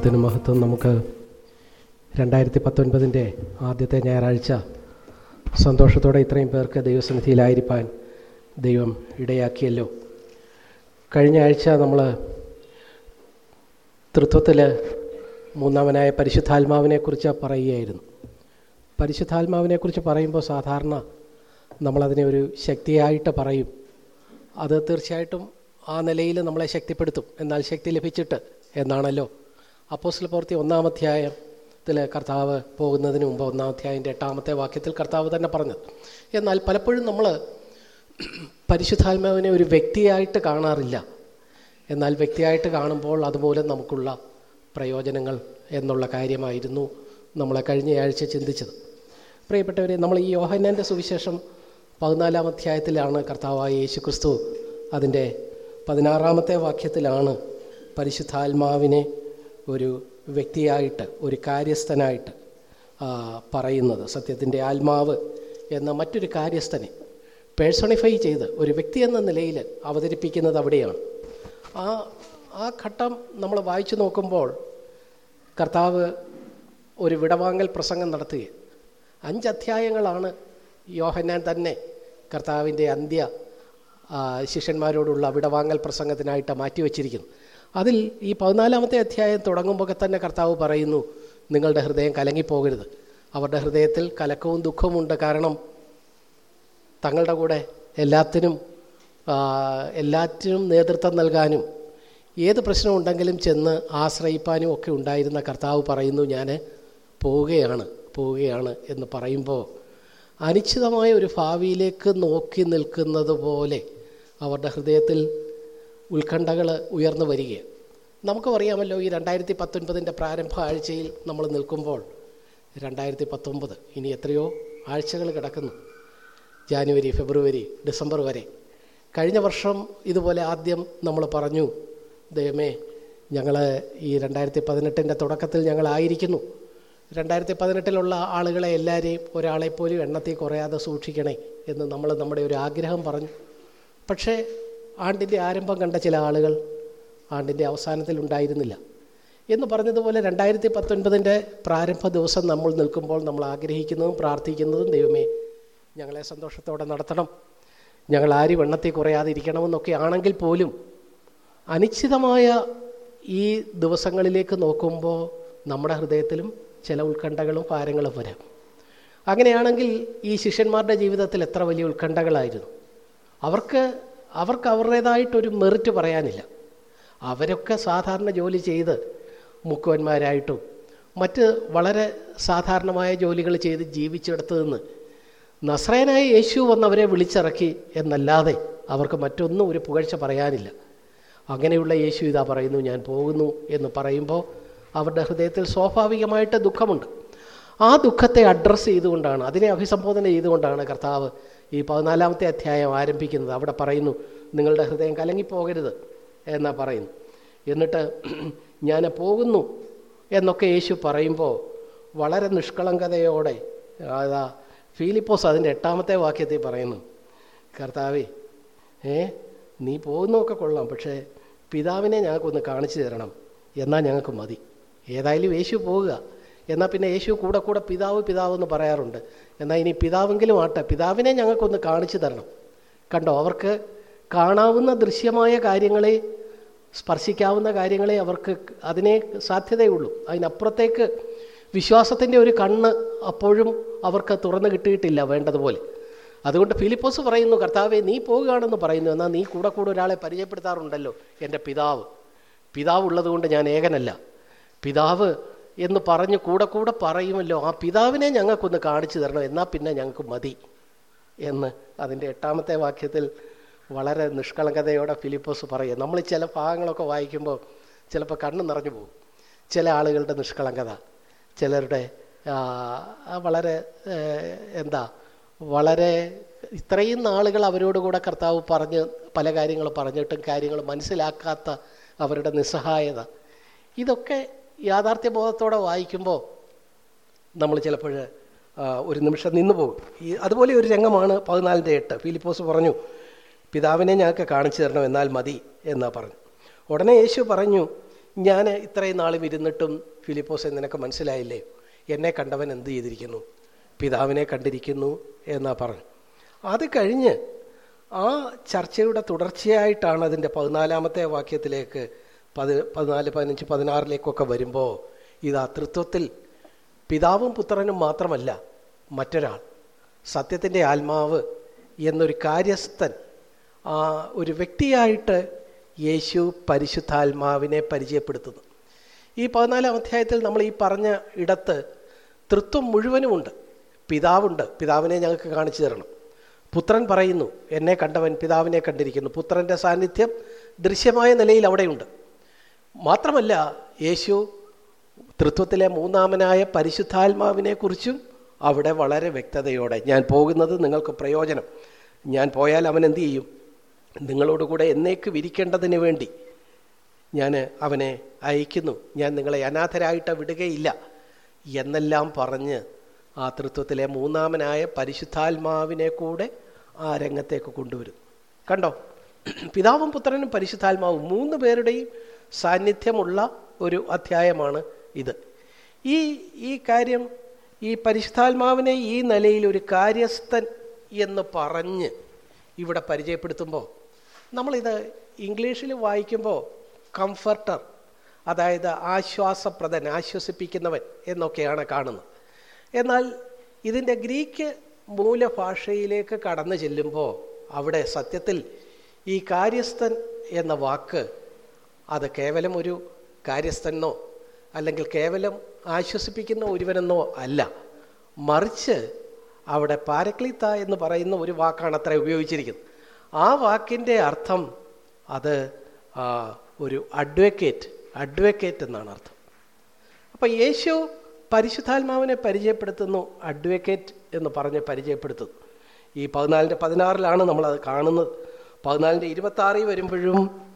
നാമത്തിന് മഹത്വം നമുക്ക് രണ്ടായിരത്തി പത്തൊൻപതിന്റെ ആദ്യത്തെ ഞായറാഴ്ച. സന്തോഷത്തോടെ ഇത്രയും പേർക്ക് ദൈവസന്നിധിയിലായിരിക്കാൻ ദൈവം ഇടയാക്കിയല്ലോ. കഴിഞ്ഞ ആഴ്ച നമ്മൾ തൃത്വത്തിൽ മൂന്നാമനായ പരിശുദ്ധാത്മാവിനെക്കുറിച്ച് പറയുകയായിരുന്നു. പരിശുദ്ധാത്മാവിനെക്കുറിച്ച് പറയുമ്പോൾ സാധാരണ നമ്മളതിനെ ഒരു ശക്തിയായിട്ട് പറയും. അത് തീർച്ചയായിട്ടും ആ നിലയിൽ നമ്മളെ ശക്തിപ്പെടുത്തും. എന്നാൽ ശക്തി ലഭിച്ചിട്ട് എന്നാണല്ലോ? അപ്പോസ്തല പ്രവൃത്തി ഒന്നാം അധ്യായത്തിൽ കർത്താവ് പോകുന്നതിന് മുമ്പ് ഒന്നാം അധ്യായന്റെ എട്ടാമത്തെ വാക്യത്തിൽ കർത്താവ് തന്നെ പറഞ്ഞത്. എന്നാൽ പലപ്പോഴും നമ്മൾ പരിശുദ്ധാത്മാവിനെ ഒരു വ്യക്തിയായിട്ട് കാണാറില്ല. എന്നാൽ വ്യക്തിയായിട്ട് കാണുമ്പോൾ അതുമൂലം നമുക്കുള്ള പ്രയോജനങ്ങൾ എന്നുള്ള കാര്യമായിരുന്നു നമ്മളെ കഴിഞ്ഞയാഴ്ച ചിന്തിച്ചത്. പ്രിയപ്പെട്ടവരെ നമ്മൾ ഈ യോഹന്നാന്റെ സുവിശേഷം പതിനാലാം അധ്യായത്തിലാണ് കർത്താവായ യേശു ക്രിസ്തു അതിന്റെ പതിനാറാമത്തെ വാക്യത്തിലാണ് പരിശുദ്ധാത്മാവിനെ ഒരു വ്യക്തിയായിട്ട് ഒരു കാര്യസ്ഥനായിട്ട് പറയുന്നത്. സത്യത്തിന്റെ ആത്മാവ് എന്ന മറ്റൊരു കാര്യസ്ഥനെ പേഴ്സണിഫൈ ചെയ്ത് ഒരു വ്യക്തി എന്ന നിലയിൽ അവതരിപ്പിക്കുന്നത് അവിടെയാണ്. ആ ആ ഘട്ടം നമ്മൾ വായിച്ചു നോക്കുമ്പോൾ കർത്താവ് ഒരു വിടവാങ്ങൽ പ്രസംഗം നടത്തുക അഞ്ച് അധ്യായങ്ങളാണ് യോഹന്നാൻ തന്നെ കർത്താവിന്റെ അന്ത്യ ശിഷ്യന്മാരോടുള്ള വിടവാങ്ങൽ പ്രസംഗത്തിനായിട്ട് മാറ്റിവെച്ചിരിക്കുന്നു അതിൽ ഈ പതിനാലാമത്തെ അധ്യായം തുടങ്ങുമ്പോൾ തന്നെ കർത്താവ് പറയുന്നു നിങ്ങളുടെ ഹൃദയം കലങ്ങിപ്പോകരുത്. അവരുടെ ഹൃദയത്തിൽ കലക്കവും ദുഃഖവും ഉണ്ട്. കാരണം തങ്ങളുടെ കൂടെ എല്ലാത്തിനും എല്ലാറ്റിനും നേതൃത്വം നൽകാനും ഏത് പ്രശ്നമുണ്ടെങ്കിലും ചെന്ന് ആശ്രയിപ്പാനും ഒക്കെ ഉണ്ടായിരുന്ന കർത്താവ് പറയുന്നു ഞാൻ പോവുകയാണ് പോവുകയാണ് എന്ന് പറയുമ്പോൾ അനിശ്ചിതമായ ഒരു ഭാവിയിലേക്ക് നോക്കി നിൽക്കുന്നത് പോലെ അവരുടെ ഹൃദയത്തിൽ ഉത്കണ്ഠകൾ ഉയർന്നു വരികയാണ്. നമുക്കും അറിയാമല്ലോ ഈ രണ്ടായിരത്തി പത്തൊൻപതിന്റെ പ്രാരംഭ ആഴ്ചയിൽ നമ്മൾ നിൽക്കുമ്പോൾ രണ്ടായിരത്തി പത്തൊമ്പത് ഇനി എത്രയോ ആഴ്ചകൾ കിടക്കുന്നു. ജാനുവരി ഫെബ്രുവരി ഡിസംബർ വരെ. കഴിഞ്ഞ വർഷം ഇതുപോലെ ആദ്യം നമ്മൾ പറഞ്ഞു ദയമേ ഞങ്ങൾ ഈ രണ്ടായിരത്തി പതിനെട്ടിന്റെ തുടക്കത്തിൽ ഞങ്ങളായിരിക്കുന്നു രണ്ടായിരത്തി പതിനെട്ടിലുള്ള ആളുകളെ എല്ലാവരെയും ഒരാളെപ്പോലും എണ്ണത്തിൽ കുറയാതെ സൂക്ഷിക്കണേ എന്ന് നമ്മൾ നമ്മുടെ ഒരു ആഗ്രഹം പറഞ്ഞു. പക്ഷേ ആണ്ടിന്റെ ആരംഭം കണ്ട ചില ആളുകൾ ആണ്ടിന്റെ അവസാനത്തിൽ ഉണ്ടായിരുന്നില്ല. എന്ന് പറഞ്ഞതുപോലെ രണ്ടായിരത്തി പത്തൊൻപതിന്റെ പ്രാരംഭ ദിവസം നമ്മൾ നിൽക്കുമ്പോൾ നമ്മൾ ആഗ്രഹിക്കുന്നതും പ്രാർത്ഥിക്കുന്നതും ദൈവമേ ഞങ്ങളെ സന്തോഷത്തോടെ നടത്തണം. ഞങ്ങൾ ആരും എണ്ണത്തിൽ കുറയാതിരിക്കണമെന്നൊക്കെ ആണെങ്കിൽ പോലും അനിശ്ചിതമായ ഈ ദിവസങ്ങളിലേക്ക് നോക്കുമ്പോൾ നമ്മുടെ ഹൃദയത്തിലും ചില ഉത്കണ്ഠകളും ഭാരങ്ങളും വരാം. അങ്ങനെയാണെങ്കിൽ ഈ ശിഷ്യന്മാരുടെ ജീവിതത്തിൽ എത്ര വലിയ ഉത്കണ്ഠകളായിരുന്നു. അവർക്ക് അവർക്ക് അവരുടേതായിട്ടൊരു മെറിറ്റ് പറയാനില്ല. അവരൊക്കെ സാധാരണ ജോലി ചെയ്ത് മുക്കുവന്മാരായിട്ടും മറ്റ് വളരെ സാധാരണമായ ജോലികൾ ചെയ്ത് ജീവിച്ചെടുത്തു നിന്ന് നസ്രേനായ യേശു വന്നവരെ വിളിച്ചിറക്കി എന്നല്ലാതെ അവർക്ക് മറ്റൊന്നും ഒരു പുകഴ്ച പറയാനില്ല. അങ്ങനെയുള്ള യേശു ഇതാ പറയുന്നു ഞാൻ പോകുന്നു എന്ന് പറയുമ്പോൾ അവരുടെ ഹൃദയത്തിൽ സ്വാഭാവികമായിട്ട് ദുഃഖമുണ്ട്. ആ ദുഃഖത്തെ അഡ്രസ്സ് ചെയ്തുകൊണ്ടാണ് അതിനെ അഭിസംബോധന ചെയ്തുകൊണ്ടാണ് കർത്താവ് ഈ പതിനാലാമത്തെ അധ്യായം ആരംഭിക്കുന്നത്. അവിടെ പറയുന്നു നിങ്ങളുടെ ഹൃദയം കലങ്ങിപ്പോകരുത് എന്നാ പറയുന്നു. എന്നിട്ട് ഞാൻ പോകുന്നു എന്നൊക്കെ യേശു പറയുമ്പോൾ വളരെ നിഷ്കളങ്കതയോടെ അതാ ഫീലിപ്പോസ് അതിന്റെ എട്ടാമത്തെ വാക്യത്തിൽ പറയുന്നു കർത്താവേ ഏ നീ പോകുന്നൊക്കെ കൊള്ളാം പക്ഷേ പിതാവിനെ ഞങ്ങൾക്കൊന്ന് കാണിച്ചു തരണം എന്നാൽ ഞങ്ങൾക്ക് മതി. ഏതായാലും യേശു പോവുക എന്നാൽ പിന്നെ യേശു കൂടെ കൂടെ പിതാവ് പിതാവ് എന്ന് പറയാറുണ്ട്. എന്നാൽ ഇനി പിതാവെങ്കിലും ആട്ടെ പിതാവിനെ ഞങ്ങൾക്കൊന്ന് കാണിച്ചു തരണം. കണ്ടോ അവർക്ക് കാണാവുന്ന ദൃശ്യമായ കാര്യങ്ങളെ സ്പർശിക്കാവുന്ന കാര്യങ്ങളെ അവർക്ക് അതിനെ സാധ്യതയുള്ളൂ. അതിനപ്പുറത്തേക്ക് വിശ്വാസത്തിന്റെ ഒരു കണ്ണ് അപ്പോഴും അവർക്ക് തുറന്നു കിട്ടിയിട്ടില്ല വേണ്ടതുപോലെ. അതുകൊണ്ട് ഫിലിപ്പോസ് പറയുന്നു കർത്താവെ നീ പോവുകയാണെന്ന് പറയുന്നു. എന്നാൽ നീ കൂടെ കൂടെ ഒരാളെ പരിചയപ്പെടുത്താറുണ്ടല്ലോ എന്റെ പിതാവ്. പിതാവ് ഉള്ളതുകൊണ്ട് ഞാൻ ഏകനല്ല. പിതാവ് എന്ന് പറഞ്ഞ് കൂടെ കൂടെ പറയുമല്ലോ. ആ പിതാവിനെ ഞങ്ങൾക്കൊന്ന് കാണിച്ചു തരണം എന്നാൽ പിന്നെ ഞങ്ങൾക്ക് മതി എന്ന് അതിന്റെ എട്ടാമത്തെ വാക്യത്തിൽ വളരെ നിഷ്കളങ്കതയോടെ ഫിലിപ്പോസ് പറയുക നമ്മൾ ചില ഭാഗങ്ങളൊക്കെ വായിക്കുമ്പോൾ ചിലപ്പോൾ കണ്ണ് നിറഞ്ഞു പോകും. ചില ആളുകളുടെ നിഷ്കളങ്കത ചിലരുടെ വളരെ എന്താ വളരെ ഇത്രയും നാളുകൾ അവരോട് കൂടെ കർത്താവ് പറഞ്ഞ് പല കാര്യങ്ങൾ പറഞ്ഞിട്ടും കാര്യങ്ങൾ മനസ്സിലാക്കാത്ത അവരുടെ നിസ്സഹായത. ഇതൊക്കെ യാഥാർത്ഥ്യബോധത്തോടെ വായിക്കുമ്പോൾ നമ്മൾ ചിലപ്പോൾ ഒരു നിമിഷം നിന്നു പോകും. ഈ അതുപോലെ ഒരു രംഗമാണ് പതിനാലിന്റെ എട്ട്. ഫിലിപ്പോസ് പറഞ്ഞു പിതാവിനെ ഞങ്ങൾക്ക് കാണിച്ചു തരണം എന്നാൽ മതി എന്നാ പറഞ്ഞു. ഉടനെ യേശു പറഞ്ഞു ഞാൻ ഇത്രയും നാളും ഇരുന്നിട്ടും ഫിലിപ്പോസ് നിനക്ക് മനസ്സിലായില്ലേ? എന്നെ കണ്ടവൻ എന്ത് ചെയ്തിരിക്കുന്നു? പിതാവിനെ കണ്ടിരിക്കുന്നു എന്നാ പറഞ്ഞു. അത് കഴിഞ്ഞ് ആ ചർച്ചയുടെ തുടർച്ചയായിട്ടാണ് അതിന്റെ പതിനാലാമത്തെ വാക്യത്തിലേക്ക് പതി പതിനാല് പതിനഞ്ച് പതിനാറിലേക്കൊക്കെ വരുമ്പോൾ ഇത് തൃത്വത്തിൽ പിതാവും പുത്രനും മാത്രമല്ല മറ്റൊരാൾ. സത്യത്തിന്റെ ആത്മാവ് എന്നൊരു കാര്യസ്ഥൻ ആ ഒരു വ്യക്തിയായിട്ട് യേശു പരിശുദ്ധാത്മാവിനെ പരിചയപ്പെടുത്തുന്നു. ഈ പതിനാലാം അധ്യായത്തിൽ നമ്മൾ ഈ പറഞ്ഞ ഇടത്ത് തൃത്വം മുഴുവനുമുണ്ട്. പിതാവുണ്ട്. പിതാവിനെ ഞങ്ങൾക്ക് കാണിച്ചു തരണം. പുത്രൻ പറയുന്നു എന്നെ കണ്ടവൻ പിതാവിനെ കണ്ടിരിക്കുന്നു. പുത്രന്റെ സാന്നിധ്യം ദൃശ്യമായ നിലയിൽ അവിടെയുണ്ട്. മാത്രമല്ല യേശു തൃത്വത്തിലെ മൂന്നാമനായ പരിശുദ്ധാത്മാവിനെ കുറിച്ചും അവിടെ വളരെ വ്യക്തതയോടെ ഞാൻ പോകുന്നത് നിങ്ങൾക്ക് പ്രയോജനം. ഞാൻ പോയാൽ അവൻ എന്തു ചെയ്യും? നിങ്ങളോട് കൂടെ എന്നേക്ക് വിരിക്കേണ്ടതിന് വേണ്ടി ഞാൻ അവനെ അയക്കുന്നു. ഞാൻ നിങ്ങളെ അനാഥരായിട്ട് വിടുകയില്ല. എന്നെല്ലാം പറഞ്ഞ് ആ തൃത്വത്തിലെ മൂന്നാമനായ പരിശുദ്ധാത്മാവിനെ കൂടെ ആ രംഗത്തേക്ക് കൊണ്ടുവരും. കണ്ടോ? പിതാവും പുത്രനും പരിശുദ്ധാത്മാവും മൂന്ന് പേരുടെയും സാന്നിധ്യമുള്ള ഒരു അധ്യായമാണ് ഇത്. ഈ ഈ കാര്യം ഈ പരിശുദ്ധാത്മാവിനെ ഈ നിലയിൽ ഒരു കാര്യസ്ഥൻ എന്ന് പറഞ്ഞ് ഇവിടെ പരിചയപ്പെടുത്തുമ്പോൾ നമ്മളിത് ഇംഗ്ലീഷിൽ വായിക്കുമ്പോൾ കംഫർട്ടർ അതായത് ആശ്വാസപ്രദൻ ആശ്വസിപ്പിക്കുന്നവൻ എന്നൊക്കെയാണ് കാണുന്നത്. എന്നാൽ ഇതിന്റെ ഗ്രീക്ക് മൂലഭാഷയിലേക്ക് കടന്നു ചെല്ലുമ്പോൾ അവിടെ സത്യത്തിൽ ഈ കാര്യസ്ഥൻ എന്ന വാക്ക് അത് കേവലം ഒരു കാര്യസ്ഥനോ അല്ലെങ്കിൽ കേവലം ആശ്വസിപ്പിക്കുന്ന ഒരുവനെന്നോ അല്ല. മറിച്ച് അവിടെ പാരക്ലിത്ത എന്ന് പറയുന്ന ഒരു വാക്കാണ് അത്ര ഉപയോഗിച്ചിരിക്കുന്നത്. ആ വാക്കിന്റെ അർത്ഥം അത് ഒരു അഡ്വക്കേറ്റ് അഡ്വക്കേറ്റ് എന്നാണ് അർത്ഥം. അപ്പം യേശു പരിശുദ്ധാത്മാവിനെ പരിചയപ്പെടുത്തുന്നു അഡ്വക്കേറ്റ് എന്ന് പറഞ്ഞ് പരിചയപ്പെടുത്തുന്നു. ഈ പതിനാലിന്റെ പതിനാറിലാണ് നമ്മളത് കാണുന്നത്. പതിനാലിന്റെ ഇരുപത്താറിൽ വരുമ്പോഴും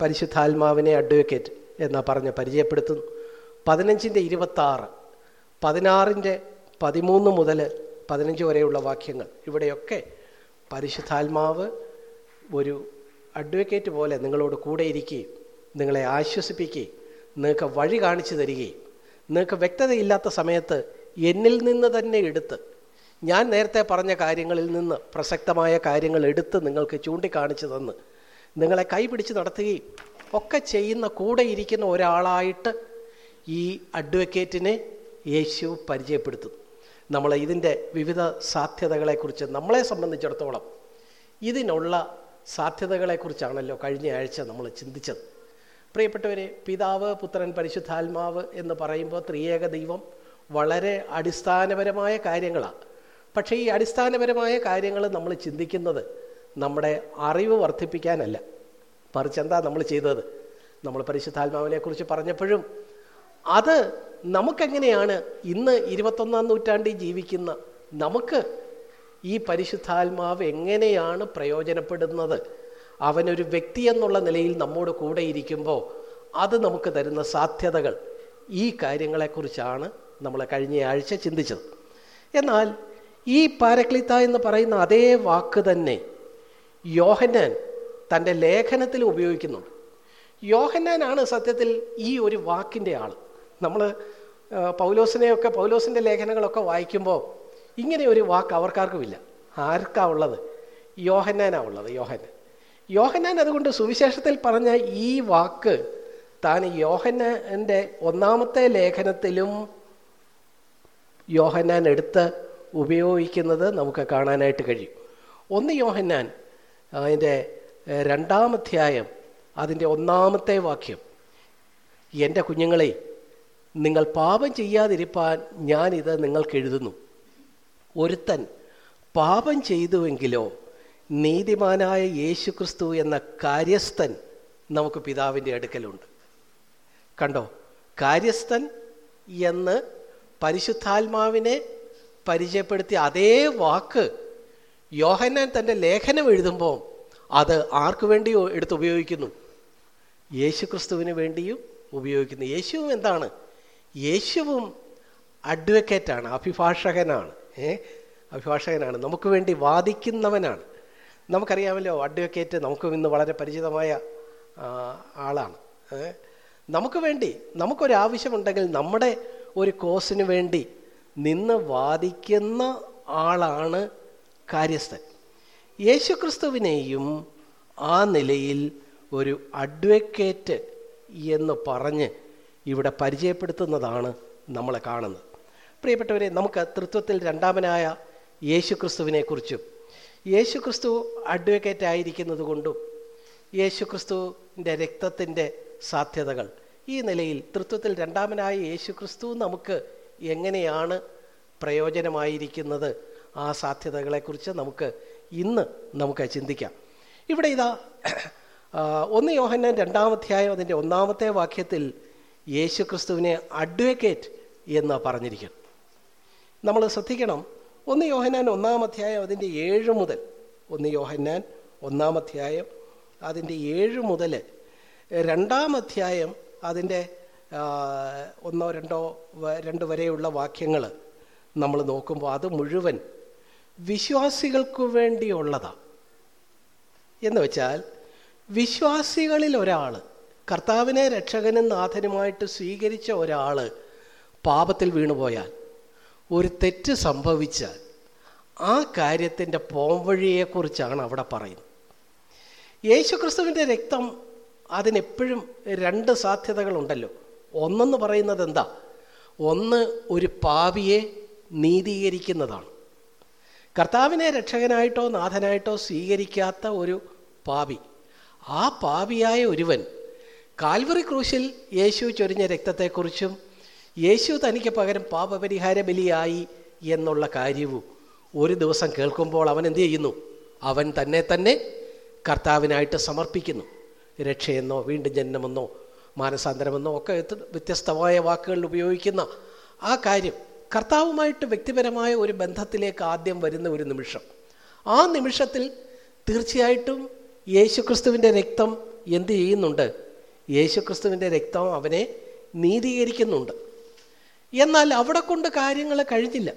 പരിശുദ്ധാത്മാവിനെ അഡ്വക്കേറ്റ് എന്നാ പറഞ്ഞ് പരിചയപ്പെടുത്തുന്നു. പതിനഞ്ചിന്റെ ഇരുപത്താറ് പതിനാറിന്റെ പതിമൂന്ന് മുതൽ പതിനഞ്ച് വരെയുള്ള വാക്യങ്ങൾ. ഇവിടെയൊക്കെ പരിശുദ്ധാത്മാവ് ഒരു അഡ്വക്കേറ്റ് പോലെ നിങ്ങളോട് കൂടെ ഇരിക്കുകയും നിങ്ങളെ ആശ്വസിപ്പിക്കുകയും നിങ്ങൾക്ക് വഴി കാണിച്ചു തരികയും നിങ്ങൾക്ക് വ്യക്തതയില്ലാത്ത സമയത്ത് എന്നിൽ നിന്ന് തന്നെ എടുത്ത് ഞാൻ നേരത്തെ പറഞ്ഞ കാര്യങ്ങളിൽ നിന്ന് പ്രസക്തമായ കാര്യങ്ങൾ എടുത്ത് നിങ്ങൾക്ക് ചൂണ്ടിക്കാണിച്ചു തന്ന് നിങ്ങളെ കൈപിടിച്ച് നടത്തുകയും ഒക്കെ ചെയ്യുന്ന കൂടെ ഇരിക്കുന്ന ഒരാളായിട്ട് ഈ അഡ്വക്കേറ്റിനെ യേശു പരിചയപ്പെടുത്തുന്നു നമ്മൾ ഇതിന്റെ വിവിധ സാധ്യതകളെക്കുറിച്ച് നമ്മളെ സംബന്ധിച്ചിടത്തോളം ഇതിനുള്ള സാധ്യതകളെക്കുറിച്ചാണല്ലോ കഴിഞ്ഞ ആഴ്ച നമ്മൾ ചിന്തിച്ചത്. പ്രിയപ്പെട്ടവരെ പിതാവ് പുത്രൻ പരിശുദ്ധാത്മാവ് എന്ന് പറയുമ്പോൾ ത്രിയേക ദൈവം വളരെ അടിസ്ഥാനപരമായ കാര്യങ്ങളാണ്. പക്ഷേ ഈ അടിസ്ഥാനപരമായ കാര്യങ്ങൾ നമ്മൾ ചിന്തിക്കുന്നത് നമ്മുടെ അറിവ് വർദ്ധിപ്പിക്കാനല്ല. മറിച്ച് എന്താ നമ്മൾ ചെയ്തത്? നമ്മൾ പരിശുദ്ധാത്മാവിനെ കുറിച്ച് പറഞ്ഞപ്പോഴും അത് നമുക്കെങ്ങനെയാണ് ഇന്ന് ഇരുപത്തൊന്നാം നൂറ്റാണ്ടിൽ ജീവിക്കുന്ന നമുക്ക് ഈ പരിശുദ്ധാത്മാവ് എങ്ങനെയാണ് പ്രയോജനപ്പെടുന്നത്? അവനൊരു വ്യക്തി എന്നുള്ള നിലയിൽ നമ്മോട് കൂടെ ഇരിക്കുമ്പോൾ അത് നമുക്ക് തരുന്ന സാധ്യതകൾ ഈ കാര്യങ്ങളെക്കുറിച്ചാണ് നമ്മൾ കഴിഞ്ഞ ആഴ്ച ചിന്തിച്ചത്. എന്നാൽ ഈ പാരക്ലിത്ത എന്ന് പറയുന്ന അതേ വാക്ക് തന്നെ യോഹന്നാൻ തന്റെ ലേഖനത്തിൽ ഉപയോഗിക്കുന്നുണ്ട്. യോഹന്നാനാണ് സത്യത്തിൽ ഈ ഒരു വാക്കിന്റെ ആൾ. നമ്മൾ പൗലോസിനെയൊക്കെ പൗലോസിന്റെ ലേഖനങ്ങളൊക്കെ വായിക്കുമ്പോൾ ഇങ്ങനെ ഒരു വാക്ക് അവർക്കാർക്കുമില്ല. ആർക്കാ ഉള്ളത്? യോഹന്നാനാ ഉള്ളത് യോഹന്നാൻ. യോഹന്നാൻ അതുകൊണ്ട് സുവിശേഷത്തിൽ പറഞ്ഞ ഈ വാക്ക് താൻ യോഹന്നാന്റെ ഒന്നാമത്തെ ലേഖനത്തിലും യോഹന്നാൻ എടുത്ത് ഉപയോഗിക്കുന്നത് നമുക്ക് കാണാനായിട്ട് കഴിയും. ഒന്ന് യോഹന്നാൻ അതിന്റെ രണ്ടാമധ്യായം അതിന്റെ ഒന്നാമത്തെ വാക്യം. എന്റെ കുഞ്ഞുങ്ങളെ നിങ്ങൾ പാപം ചെയ്യാതിരിപ്പാൻ ഞാനിത് നിങ്ങൾക്ക് എഴുതുന്നു ഒരുത്തൻ പാപം ചെയ്തുവെങ്കിലോ നീതിമാനായ യേശു ക്രിസ്തു എന്ന കാര്യസ്ഥൻ നമുക്ക് പിതാവിന്റെ അടുക്കലുണ്ട്. കണ്ടോ? കാര്യസ്ഥൻ എന്ന് പരിശുദ്ധാത്മാവിനെ പരിചയപ്പെടുത്തിയ അതേ വാക്ക് യോഹന്നാൻ തന്റെ ലേഖനം എഴുതുമ്പോൾ അത് ആർക്കു വേണ്ടി എടുത്ത് ഉപയോഗിക്കുന്നു? യേശുക്രിസ്തുവിന് വേണ്ടിയും ഉപയോഗിക്കുന്നു. യേശുവും എന്താണ്? യേശുവും അഡ്വക്കേറ്റാണ് അഭിഭാഷകനാണ്. ഏ? അഭിഭാഷകനാണ്. നമുക്ക് വേണ്ടി വാദിക്കുന്നവനാണ്. നമുക്കറിയാമല്ലോ അഡ്വക്കേറ്റ് നമുക്ക് ഇന്ന് വളരെ പരിചിതമായ ആളാണ്? നമുക്ക് വേണ്ടി നമുക്കൊരാവശ്യമുണ്ടെങ്കിൽ നമ്മുടെ ഒരു കോസിന് വേണ്ടി നിന്ന് വാദിക്കുന്ന ആളാണ് കാര്യസ്ഥൻ. യേശുക്രിസ്തുവിനെയും ആ നിലയിൽ ഒരു അഡ്വക്കേറ്റ് എന്ന് പറഞ്ഞ് ഇവിടെ പരിചയപ്പെടുത്തുന്നതാണ് നമ്മളെ കാണുന്നത്. പ്രിയപ്പെട്ടവരെ നമുക്ക് തൃത്വത്തിൽ രണ്ടാമനായ യേശുക്രിസ്തുവിനെക്കുറിച്ചും യേശുക്രിസ്തു അഡ്വക്കേറ്റ് ആയിരിക്കുന്നത് കൊണ്ടും യേശുക്രിസ്തുവിന്റെ രക്തത്തിന്റെ സാധ്യതകൾ. ഈ നിലയിൽ തൃത്വത്തിൽ രണ്ടാമനായ യേശുക്രിസ്തു നമുക്ക് എങ്ങനെയാണ് പ്രയോജനമായിരിക്കുന്നത് ആ സാധ്യതകളെക്കുറിച്ച് നമുക്ക് ഇന്ന് നമുക്ക് ചിന്തിക്കാം. ഇവിടെ ഇതാ ഒന്ന് യോഹന്നാൻ രണ്ടാമധ്യായം അതിന്റെ ഒന്നാമത്തെ വാക്യത്തിൽ യേശു ക്രിസ്തുവിനെ അഡ്വക്കേറ്റ് എന്ന് പറഞ്ഞിരിക്കുന്നു. നമ്മൾ ശ്രദ്ധിക്കണം ഒന്ന് യോഹന്നാൻ ഒന്നാമധ്യായം അതിന്റെ ഏഴ് മുതൽ ഒന്ന് യോഹന്നാൻ ഒന്നാമധ്യായം അതിന്റെ ഏഴ് മുതൽ രണ്ടാമധ്യായം അതിന്റെ ഒന്നോ രണ്ടോ രണ്ട് വരെയുള്ള വാക്യങ്ങൾ നമ്മൾ നോക്കുമ്പോൾ അത് മുഴുവൻ വിശ്വാസികൾക്ക് വേണ്ടിയുള്ളതാണ് എന്ന് വെച്ചാൽ വിശ്വാസികളിൽ ഒരാൾ കർത്താവിനെ രക്ഷകനും നാഥനുമായിട്ട് സ്വീകരിച്ച ഒരാൾ പാപത്തിൽ വീണുപോയാൽ ഒരു തെറ്റ് സംഭവിച്ചാൽ ആ കാര്യത്തിന്റെ പോംവഴിയെക്കുറിച്ചാണ് അവിടെ പറയുന്നത്. യേശുക്രിസ്തുവിന്റെ രക്തം അതിനെപ്പോഴും രണ്ട് സാധ്യതകളുണ്ടല്ലോ. ഒന്നെന്ന് പറയുന്നത് എന്താ? ഒന്ന് ഒരു പാവിയെ നീതീകരിക്കുന്നതാണ്. കർത്താവിനെ രക്ഷകനായിട്ടോ നാഥനായിട്ടോ സ്വീകരിക്കാത്ത ഒരു പാപി. ആ പാപിയായ ഒരുവൻ കാൽവറി ക്രൂശിൽ യേശു ചൊരിഞ്ഞ രക്തത്തെക്കുറിച്ചും യേശു തനിക്ക് പകരം പാപപരിഹാര ബലിയായി എന്നുള്ള കാര്യവും ഒരു ദിവസം കേൾക്കുമ്പോൾ അവൻ എന്തു ചെയ്യുന്നു? അവൻ തന്നെ തന്നെ കർത്താവിനായിട്ട് സമർപ്പിക്കുന്നു. രക്ഷയെന്നോ വീണ്ടും ജനനമെന്നോ മാനസാന്തരമെന്നോ ഒക്കെ വ്യത്യസ്തമായ വാക്കുകളിൽ ഉപയോഗിക്കുന്ന ആ കാര്യം. കർത്താവുമായിട്ട് വ്യക്തിപരമായ ഒരു ബന്ധത്തിലേക്ക് ആദ്യം വരുന്ന ഒരു നിമിഷം. ആ നിമിഷത്തിൽ തീർച്ചയായിട്ടും യേശുക്രിസ്തുവിന്റെ രക്തം എന്ത് ചെയ്യുന്നുണ്ട്? യേശുക്രിസ്തുവിന്റെ രക്തം അവനെ നീതീകരിക്കുന്നുണ്ട്. എന്നാൽ അവിടെ കൊണ്ട് കാര്യങ്ങൾ കഴിഞ്ഞില്ല.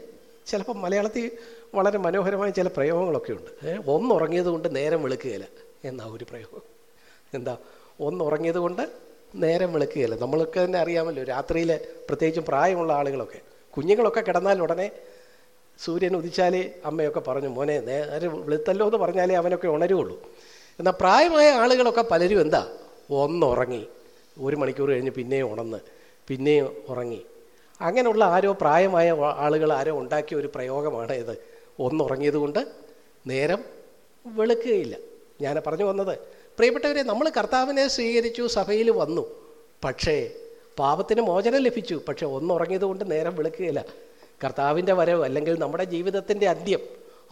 ചിലപ്പോൾ മലയാളത്തിൽ വളരെ മനോഹരമായ ചില പ്രയോഗങ്ങളൊക്കെ ഉണ്ട്. ഒന്നുറങ്ങിയത് കൊണ്ട് നേരം വെളുക്കുകയില്ല എന്നാ ഒരു പ്രയോഗം. എന്താ? ഒന്നുറങ്ങിയത് കൊണ്ട് നേരം വെളുക്കുകയില്ല. നമ്മളൊക്കെ തന്നെ അറിയാമല്ലോ രാത്രിയിൽ പ്രത്യേകിച്ചും പ്രായമുള്ള ആളുകളൊക്കെ കുഞ്ഞുങ്ങളൊക്കെ കിടന്നാൽ ഉടനെ സൂര്യൻ ഉദിച്ചാലേ അമ്മയൊക്കെ പറഞ്ഞു മോനെ നേരെ വെളുത്തല്ലോ എന്ന് പറഞ്ഞാലേ അവനൊക്കെ ഉണരുള്ളൂ. എന്നാൽ പ്രായമായ ആളുകളൊക്കെ പലരും എന്താ? ഒന്നുറങ്ങി. ഒരു മണിക്കൂർ കഴിഞ്ഞ് പിന്നെയും ഉണന്ന് പിന്നെയും ഉറങ്ങി. അങ്ങനെയുള്ള ആരോ പ്രായമായ ആളുകൾ ആരോ ഉണ്ടാക്കിയ ഒരു പ്രയോഗമാണ് ഇത്. ഒന്നുറങ്ങിയത് കൊണ്ട് നേരം വെളുക്കുകയില്ല. ഞാൻ പറഞ്ഞു വന്നത് പ്രിയപ്പെട്ടവരെ നമ്മൾ കർത്താവിനെ സ്വീകരിച്ചു സഭയിൽ വന്നു. പക്ഷേ പാപത്തിന് മോചനം ലഭിച്ചു. പക്ഷെ ഒന്നുറങ്ങിയത് കൊണ്ട് നേരം വിളിക്കുകയില്ല. കർത്താവിന്റെ വരവ് അല്ലെങ്കിൽ നമ്മുടെ ജീവിതത്തിന്റെ അന്ത്യം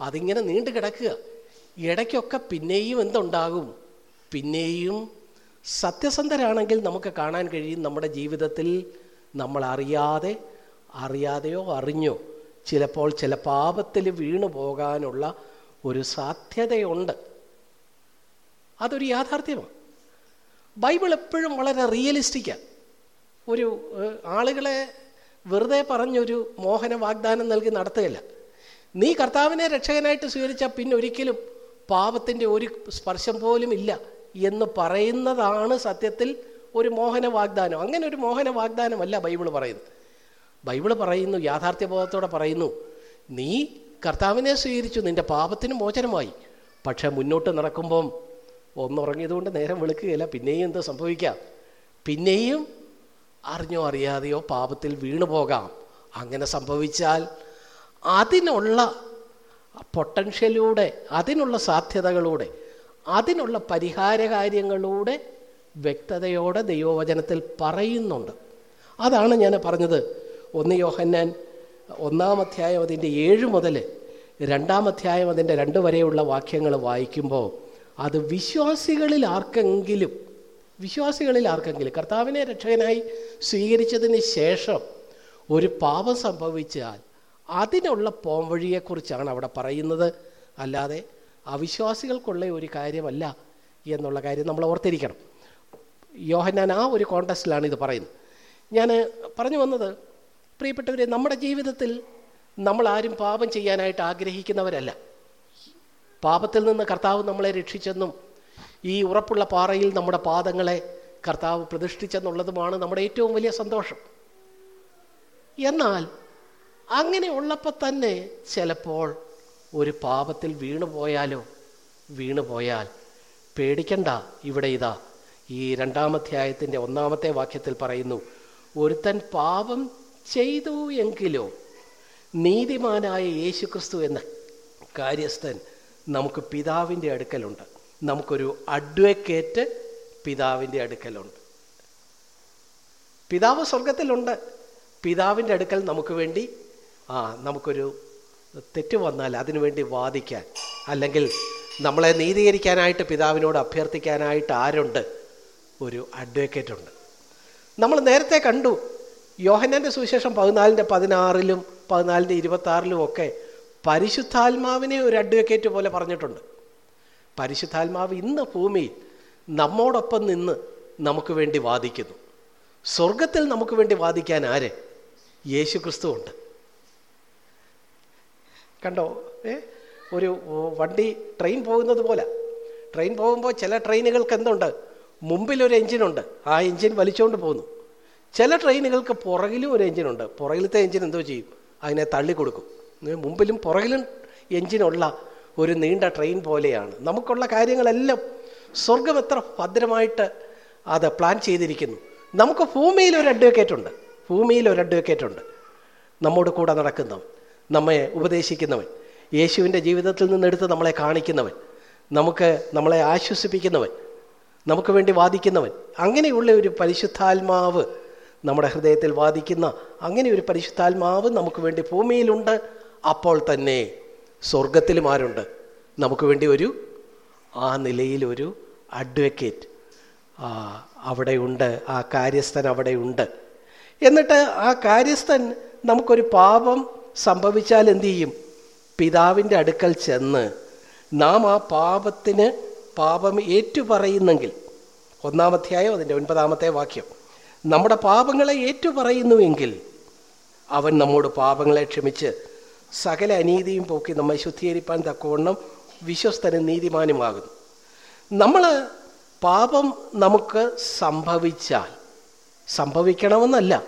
അതിങ്ങനെ നീണ്ടു കിടക്കുക. ഇടയ്ക്കൊക്കെ പിന്നെയും എന്തുണ്ടാകും? പിന്നെയും സത്യസന്ധരാണെങ്കിൽ നമുക്ക് കാണാൻ കഴിയും നമ്മുടെ ജീവിതത്തിൽ നമ്മൾ അറിയാതെ അറിയാതെയോ അറിഞ്ഞോ ചിലപ്പോൾ ചില പാപത്തിൽ വീണു പോകാനുള്ള ഒരു സാധ്യതയുണ്ട്. അതൊരു യാഥാർത്ഥ്യമാണ്. ബൈബിൾ എപ്പോഴും വളരെ റിയലിസ്റ്റിക്കാണ്. ഒരു ആളുകളെ വെറുതെ പറഞ്ഞൊരു മോഹന വാഗ്ദാനം നൽകി നടത്തുകയില്ല. നീ കർത്താവിനെ രക്ഷകനായിട്ട് സ്വീകരിച്ചാൽ പിന്നെ ഒരിക്കലും പാപത്തിന്റെ ഒരു സ്പർശം പോലും ഇല്ല എന്ന് പറയുന്നതാണ് സത്യത്തിൽ ഒരു മോഹന വാഗ്ദാനം. അങ്ങനെ ഒരു മോഹന വാഗ്ദാനമല്ല ബൈബിൾ പറയുന്നത്. ബൈബിൾ പറയുന്നു യാഥാർത്ഥ്യബോധത്തോടെ പറയുന്നു നീ കർത്താവിനെ സ്വീകരിച്ചു നിന്റെ പാപത്തിന് മോചനമായി. പക്ഷേ മുന്നോട്ട് നടക്കുമ്പം ഒന്നുറങ്ങിയതുകൊണ്ട് നേരം വിളിക്കുകയില്ല പിന്നെയും എന്ത് സംഭവിക്കാം. പിന്നെയും അറിഞ്ഞോ അറിയാതെയോ പാപത്തിൽ വീണു പോകാം. അങ്ങനെ സംഭവിച്ചാൽ അതിനുള്ള പൊട്ടൻഷ്യലൂടെ അതിനുള്ള സാധ്യതകളൂടെ അതിനുള്ള പരിഹാര കാര്യങ്ങളൂടെ വ്യക്തതയോടെ ദൈവവചനത്തിൽ പറയുന്നുണ്ട്. അതാണ് ഞാൻ പറഞ്ഞത്. ഒന്ന് യോഹന്നാൻ ഒന്നാം അധ്യായം അതിന്റെ ഏഴ് മുതൽ രണ്ടാം അധ്യായം അതിന്റെ രണ്ട് വരെയുള്ള വാക്യങ്ങൾ വായിക്കുമ്പോൾ അത് വിശ്വാസികളിൽ ആർക്കെങ്കിലും വിശ്വാസികളിൽ ആർക്കെങ്കിലും കർത്താവിനെ രക്ഷകനായി സ്വീകരിച്ചതിന് ശേഷം ഒരു പാപം സംഭവിച്ചാൽ അതിനുള്ള പോംവഴിയെക്കുറിച്ചാണ് അവിടെ പറയുന്നത്. അല്ലാതെ അവിശ്വാസികൾക്കുള്ള ഒരു കാര്യമല്ല എന്നുള്ള കാര്യം നമ്മൾ ഓർത്തിരിക്കണം. യോഹന്നാൻ ആ ഒരു കോണ്ടസ്റ്റിലാണ് ഇത് പറയുന്നത്. ഞാൻ പറഞ്ഞു വന്നത് പ്രിയപ്പെട്ടവരെ നമ്മുടെ ജീവിതത്തിൽ നമ്മൾ ആരും പാപം ചെയ്യാനായിട്ട് ആഗ്രഹിക്കുന്നവരല്ല. പാപത്തിൽ നിന്ന് കർത്താവ് നമ്മളെ രക്ഷിച്ചെന്നും ഈ ഉറപ്പുള്ള പാറയിൽ നമ്മുടെ പാദങ്ങളെ കർത്താവ് പ്രതിഷ്ഠിച്ചെന്നുള്ളതുമാണ് നമ്മുടെ ഏറ്റവും വലിയ സന്തോഷം. എന്നാൽ അങ്ങനെ ഉള്ളപ്പോൾ തന്നെ ചിലപ്പോൾ ഒരു പാപത്തിൽ വീണുപോയാലോ വീണുപോയാൽ വീണു പോയാൽ പേടിക്കണ്ട. ഇവിടെ ഇതാ ഈ രണ്ടാമധ്യായത്തിന്റെ ഒന്നാമത്തെ വാക്യത്തിൽ പറയുന്നു ഒരുത്തൻ പാപം ചെയ്തു എങ്കിലോ നീതിമാനായ യേശുക്രിസ്തു എന്ന കാര്യസ്ഥൻ നമുക്ക് പിതാവിന്റെ അടുക്കലുണ്ട്. നമുക്കൊരു അഡ്വക്കേറ്റ് പിതാവിന്റെ അടുക്കലുണ്ട്. പിതാവ് സ്വർഗത്തിലുണ്ട് പിതാവിന്റെ അടുക്കൽ നമുക്ക് വേണ്ടി ആ നമുക്കൊരു തെറ്റ് വന്നാൽ അതിനുവേണ്ടി വാദിക്കാൻ അല്ലെങ്കിൽ നമ്മളെ നീതീകരിക്കാനായിട്ട് പിതാവിനോട് അഭ്യർത്ഥിക്കാനായിട്ട് ആരുണ്ട്? ഒരു അഡ്വക്കേറ്റ് ഉണ്ട് നമ്മൾ നേരത്തെ കണ്ടു യോഹനന്റെ സുവിശേഷം പതിനാലിന്റെ പതിനാറിലും പതിനാലിന്റെ ഇരുപത്താറിലും ഒക്കെ പരിശുദ്ധാത്മാവിനെ ഒരു അഡ്വക്കേറ്റ് പോലെ പറഞ്ഞിട്ടുണ്ട്. പരിശുദ്ധാത്മാവ് ഇന്ന് ഭൂമിയിൽ നമ്മോടൊപ്പം നിന്ന് നമുക്ക് വേണ്ടി വാദിക്കുന്നു. സ്വർഗത്തിൽ നമുക്ക് വേണ്ടി വാദിക്കാൻ ആര്? യേശു ക്രിസ്തു ഉണ്ട്. കണ്ടോ? ഏ? ഒരു വണ്ടി ട്രെയിൻ പോകുന്നത് പോലെ. ട്രെയിൻ പോകുമ്പോൾ ചില ട്രെയിനുകൾക്ക് എന്തുണ്ട്? മുമ്പിലൊരു എഞ്ചിനുണ്ട്. ആ എഞ്ചിൻ വലിച്ചുകൊണ്ട് പോകുന്നു. ചില ട്രെയിനുകൾക്ക് പുറകിലും ഒരു എഞ്ചിനുണ്ട്. പുറകിലത്തെ എഞ്ചിൻ എന്തോ ചെയ്യും? അതിനെ തള്ളിക്കൊടുക്കും. മുമ്പിലും പുറകിലും എഞ്ചിനുള്ള ഒരു നീണ്ട ട്രെയിൻ പോലെയാണ്. നമുക്കുള്ള കാര്യങ്ങളെല്ലാം സ്വർഗം എത്ര ഭദ്രമായിട്ട് അത് പ്ലാൻ ചെയ്തിരിക്കുന്നു. നമുക്ക് ഭൂമിയിൽ ഒരു അഡ്വക്കേറ്റ് ഉണ്ട്. ഭൂമിയിൽ ഒരു അഡ്വക്കേറ്റ് ഉണ്ട്. നമ്മോട് കൂടെ നടക്കുന്നവൻ നമ്മെ ഉപദേശിക്കുന്നവൻ യേശുവിന്റെ ജീവിതത്തിൽ നിന്നെടുത്ത് നമ്മളെ കാണിക്കുന്നവൻ നമുക്ക് നമ്മളെ ആശ്വസിപ്പിക്കുന്നവൻ നമുക്ക് വേണ്ടി വാദിക്കുന്നവൻ അങ്ങനെയുള്ള ഒരു പരിശുദ്ധാത്മാവ് നമ്മുടെ ഹൃദയത്തിൽ വാദിക്കുന്ന അങ്ങനെ ഒരു പരിശുദ്ധാത്മാവ് നമുക്ക് വേണ്ടി ഭൂമിയിലുണ്ട്. അപ്പോൾ തന്നെ സ്വർഗത്തിലും ആരുണ്ട്? നമുക്ക് വേണ്ടി ഒരു ആ നിലയിൽ ഒരു അഡ്വക്കേറ്റ് അവിടെയുണ്ട് ആ കാര്യസ്ഥൻ അവിടെയുണ്ട്. എന്നിട്ട് ആ കാര്യസ്ഥൻ നമുക്കൊരു പാപം സംഭവിച്ചാൽ എന്തു ചെയ്യും? പിതാവിന്റെ അടുക്കൽ ചെന്ന് നാം ആ പാപത്തിന് പാപം ഏറ്റുപറയുന്നെങ്കിൽ ഒന്നാമധ്യായം അതിന്റെ ഒൻപതാമത്തെ വാക്യം നമ്മുടെ പാപങ്ങളെ ഏറ്റുപറയുന്നുവെങ്കിൽ അവൻ നമ്മോട് പാപങ്ങളെ ക്ഷമിച്ച് സകല അനീതിയും പോക്കി നമ്മെ ശുദ്ധീകരിപ്പാൻ തക്കവണ്ണം വിശ്വസ്തനും നീതിമാനുമാകുന്നു. നമ്മൾ പാപം നമുക്ക് സംഭവിച്ചാൽ സംഭവിക്കണമെന്നല്ല.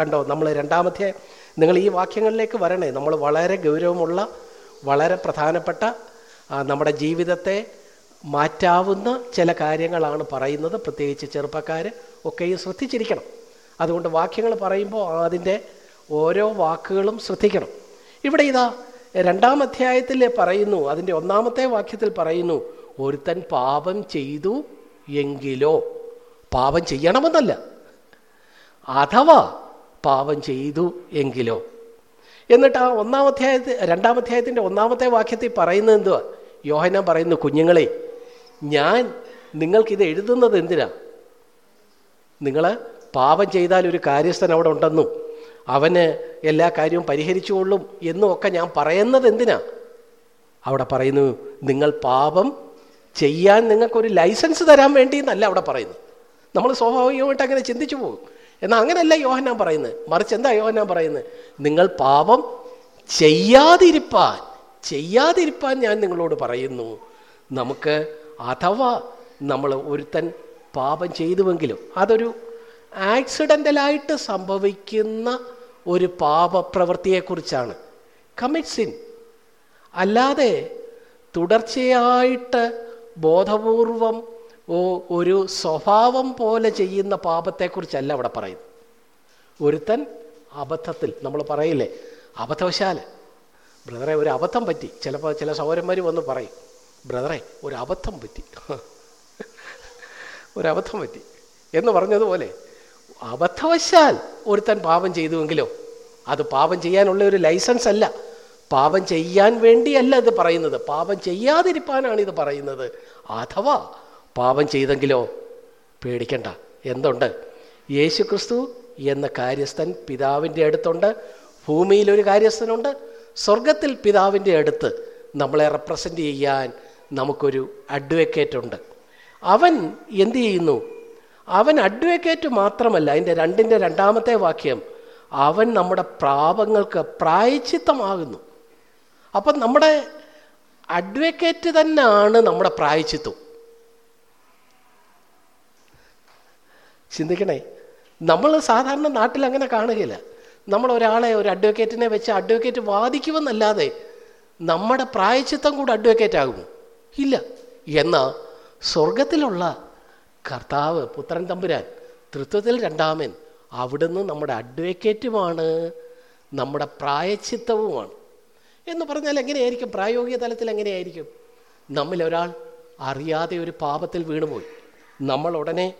കണ്ടോ നമ്മൾ രണ്ടാമത്തെ നിങ്ങൾ ഈ വാക്യങ്ങളിലേക്ക് വരണേ. നമ്മൾ വളരെ ഗൗരവമുള്ള വളരെ പ്രധാനപ്പെട്ട നമ്മുടെ ജീവിതത്തെ മാറ്റാവുന്ന ചില കാര്യങ്ങളാണ് പറയുന്നത്. പ്രത്യേകിച്ച് ചെറുപ്പക്കാർ ഒക്കെയും ശ്രദ്ധിച്ചിരിക്കണം. അതുകൊണ്ട് വാക്യങ്ങൾ പറയുമ്പോൾ അതിന്റെ ഓരോ വാക്കുകളും ശ്രദ്ധിക്കണം. ഇവിടെ ഇതാ രണ്ടാം അധ്യായത്തിൽ പറയുന്നു അതിന്റെ ഒന്നാമത്തെ വാക്യത്തിൽ പറയുന്നു ഒരുത്തൻ പാപം ചെയ്തു എങ്കിലോ പാപം ചെയ്യണമെന്നല്ല. അഥവാ പാപം ചെയ്തു എങ്കിലോ. എന്നിട്ട് ആ ഒന്നാം അധ്യായത്തിൽ രണ്ടാം അധ്യായത്തിന്റെ ഒന്നാമത്തെ വാക്യത്തിൽ പറയുന്നത് എന്തുവാ? യോഹന പറയുന്നു കുഞ്ഞുങ്ങളെ ഞാൻ നിങ്ങൾക്കിത് എഴുതുന്നത് എന്തിനാ? നിങ്ങൾ പാപം ചെയ്താൽ ഒരു കാര്യസ്ഥൻ അവിടെ ഉണ്ടെന്നും അവന് എല്ലാ കാര്യവും പരിഹരിച്ചുകൊള്ളും എന്നും ഒക്കെ ഞാൻ പറയുന്നത് എന്തിനാ? അവിടെ പറയുന്നു നിങ്ങൾ പാപം ചെയ്യാൻ നിങ്ങൾക്കൊരു ലൈസൻസ് തരാൻ വേണ്ടി എന്നല്ല അവിടെ പറയുന്നത്. നമ്മൾ സ്വാഭാവികമായിട്ട് അങ്ങനെ ചിന്തിച്ചു പോകും. എന്നാൽ അങ്ങനെയല്ല യോഹനാൻ പറയുന്നത്. മറിച്ച് എന്താ യോഹനാൻ പറയുന്നത്? നിങ്ങൾ പാപം ചെയ്യാതിരിപ്പാൻ ചെയ്യാതിരിപ്പാൻ ഞാൻ നിങ്ങളോട് പറയുന്നു. നമുക്ക് അഥവാ നമ്മൾ ഒരുത്തൻ പാപം ചെയ്തുവെങ്കിലും അതൊരു ആക്സിഡന്റലായിട്ട് സംഭവിക്കുന്ന ഒരു പാപപ്രവൃത്തിയെക്കുറിച്ചാണ്. കമ്മിറ്റ് സിൻ അല്ലാതെ തുടർച്ചയായിട്ട് ബോധപൂർവം ഒരു സ്വഭാവം പോലെ ചെയ്യുന്ന പാപത്തെക്കുറിച്ചല്ല അവിടെ പറയുന്നത്. ഒരുത്തൻ അബദ്ധത്തിൽ നമ്മൾ പറയില്ലേ അബദ്ധവശാൽ. ബ്രദറെ ഒരു അബദ്ധം പറ്റി. ചിലപ്പോൾ ചില സൗരന്മാർ വന്ന് പറയും ബ്രദറെ ഒരു അബദ്ധം പറ്റി. ഒരു അബദ്ധം പറ്റി എന്ന് പറഞ്ഞതുപോലെ അബദ്ധവശാൽ ഒരുത്തൻ പാപം ചെയ്തുവെങ്കിലോ? അത് പാപം ചെയ്യാനുള്ള ഒരു ലൈസൻസ് അല്ല. പാപം ചെയ്യാൻ വേണ്ടിയല്ല ഇത് പറയുന്നത്. പാപം ചെയ്യാതിരിപ്പാനാണ് ഇത് പറയുന്നത്. അഥവാ പാപം ചെയ്തെങ്കിലോ? പേടിക്കണ്ട. എന്തുണ്ട്? യേശു ക്രിസ്തു എന്ന കാര്യസ്ഥൻ പിതാവിന്റെ അടുത്തുണ്ട്. ഭൂമിയിലൊരു കാര്യസ്ഥനുണ്ട്. സ്വർഗത്തിൽ പിതാവിന്റെ അടുത്ത് നമ്മളെ റെപ്രസെന്റ് ചെയ്യാൻ നമുക്കൊരു അഡ്വക്കേറ്റ് ഉണ്ട്. അവൻ എന്തു ചെയ്യുന്നു? അവൻ അഡ്വക്കേറ്റ് മാത്രമല്ല അതിന്റെ രണ്ടിന്റെ രണ്ടാമത്തെ വാക്യം അവൻ നമ്മുടെ പാപങ്ങൾക്ക് പ്രായച്ചിത്തമാകുന്നു. അപ്പം നമ്മുടെ അഡ്വക്കേറ്റ് തന്നെയാണ് നമ്മുടെ പ്രായച്ചിത്വം. ചിന്തിക്കണേ നമ്മൾ സാധാരണ നാട്ടിൽ അങ്ങനെ കാണുകയില്ല. നമ്മൾ ഒരാളെ ഒരു അഡ്വക്കേറ്റിനെ വെച്ച് അഡ്വക്കേറ്റ് വാദിക്കുമെന്നല്ലാതെ നമ്മുടെ പ്രായച്ചിത്തം കൂടെ അഡ്വക്കേറ്റ് ആകുമോ? ഇല്ല. എന്നാൽ സ്വർഗത്തിലുള്ള കർത്താവ് പുത്രൻ തമ്പുരാൻ തൃത്വത്തിൽ രണ്ടാമൻ അവിടുന്ന് നമ്മുടെ അഡ്വക്കേറ്റുമാണ് നമ്മുടെ പ്രായച്ചിത്തവുമാണ്. എന്ന് പറഞ്ഞാൽ എങ്ങനെയായിരിക്കും? പ്രായോഗിക തലത്തിൽ എങ്ങനെയായിരിക്കും? നമ്മിൽ ഒരാൾ അറിയാതെ ഒരു പാപത്തിൽ വീണുപോയി. നമ്മൾ ഉടനെ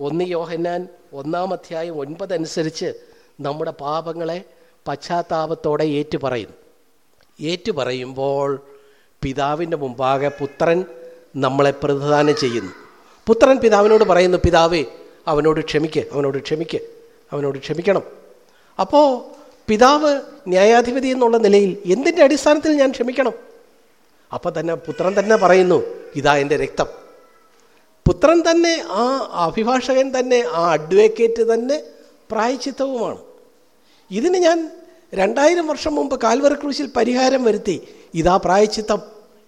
ഒന്ന് യോഹന്നാൻ ഒന്നാം അധ്യായം ഒൻപതനുസരിച്ച് നമ്മുടെ പാപങ്ങളെ പശ്ചാത്താപത്തോടെ ഏറ്റുപറയുന്നു. ഏറ്റുപറയുമ്പോൾ പിതാവിന്റെ മുമ്പാകെ പുത്രൻ നമ്മളെ പ്രതിദാനം ചെയ്യുന്നു. പുത്രൻ പിതാവിനോട് പറയുന്നു പിതാവേ അവനോട് ക്ഷമിക്ക് അവനോട് ക്ഷമിക്ക് അവനോട് ക്ഷമിക്കണം. അപ്പോൾ പിതാവ് ന്യായാധിപതി എന്നുള്ള നിലയിൽ എന്തിന്റെ അടിസ്ഥാനത്തിൽ ഞാൻ ക്ഷമിക്കണം? അപ്പം തന്നെ പുത്രൻ തന്നെ പറയുന്നു ഇതാ എന്റെ രക്തം. പുത്രൻ തന്നെ ആ അഭിഭാഷകൻ തന്നെ ആ അഡ്വക്കേറ്റ് തന്നെ പ്രായച്ചിത്തവുമാണ്. ഇതിന് ഞാൻ രണ്ടായിരം വർഷം മുമ്പ് കാൽവർ ക്രൂശിൽ പരിഹാരം വരുത്തി ഇതാ പ്രായച്ചിത്തം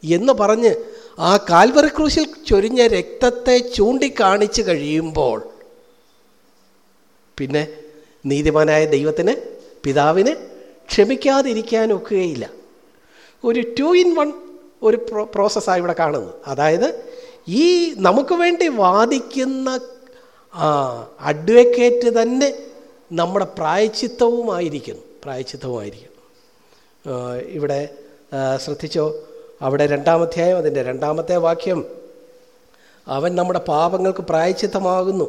എന്ന് പറഞ്ഞ് ആ കാൽവറി ക്രൂശിൽ ചൊരിഞ്ഞ രക്തത്തെ ചൂണ്ടിക്കാണിച്ച് കഴിയുമ്പോൾ പിന്നെ നീതിമാനായ ദൈവത്തിന് പിതാവിന് ക്ഷമിക്കാതിരിക്കാൻ ഒക്കുകയില്ല. ഒരു ടു ഇൻ വൺ ഒരു പ്രോ പ്രോസസ്സാണ് ഇവിടെ കാണുന്നത് അതായത് ഈ നമുക്ക് വേണ്ടി വാദിക്കുന്ന അഡ്വക്കേറ്റ് തന്നെ നമ്മുടെ പ്രായച്ചിത്തവുമായിരിക്കുന്നു. പ്രായച്ചിത്തവുമായിരിക്കും. ഇവിടെ ശ്രദ്ധിച്ചോ? അവിടെ രണ്ടാമധ്യായം അതിന്റെ രണ്ടാമത്തെ വാക്യം. അവൻ നമ്മുടെ പാപങ്ങൾക്ക് പ്രായച്ചിത്തമാകുന്നു.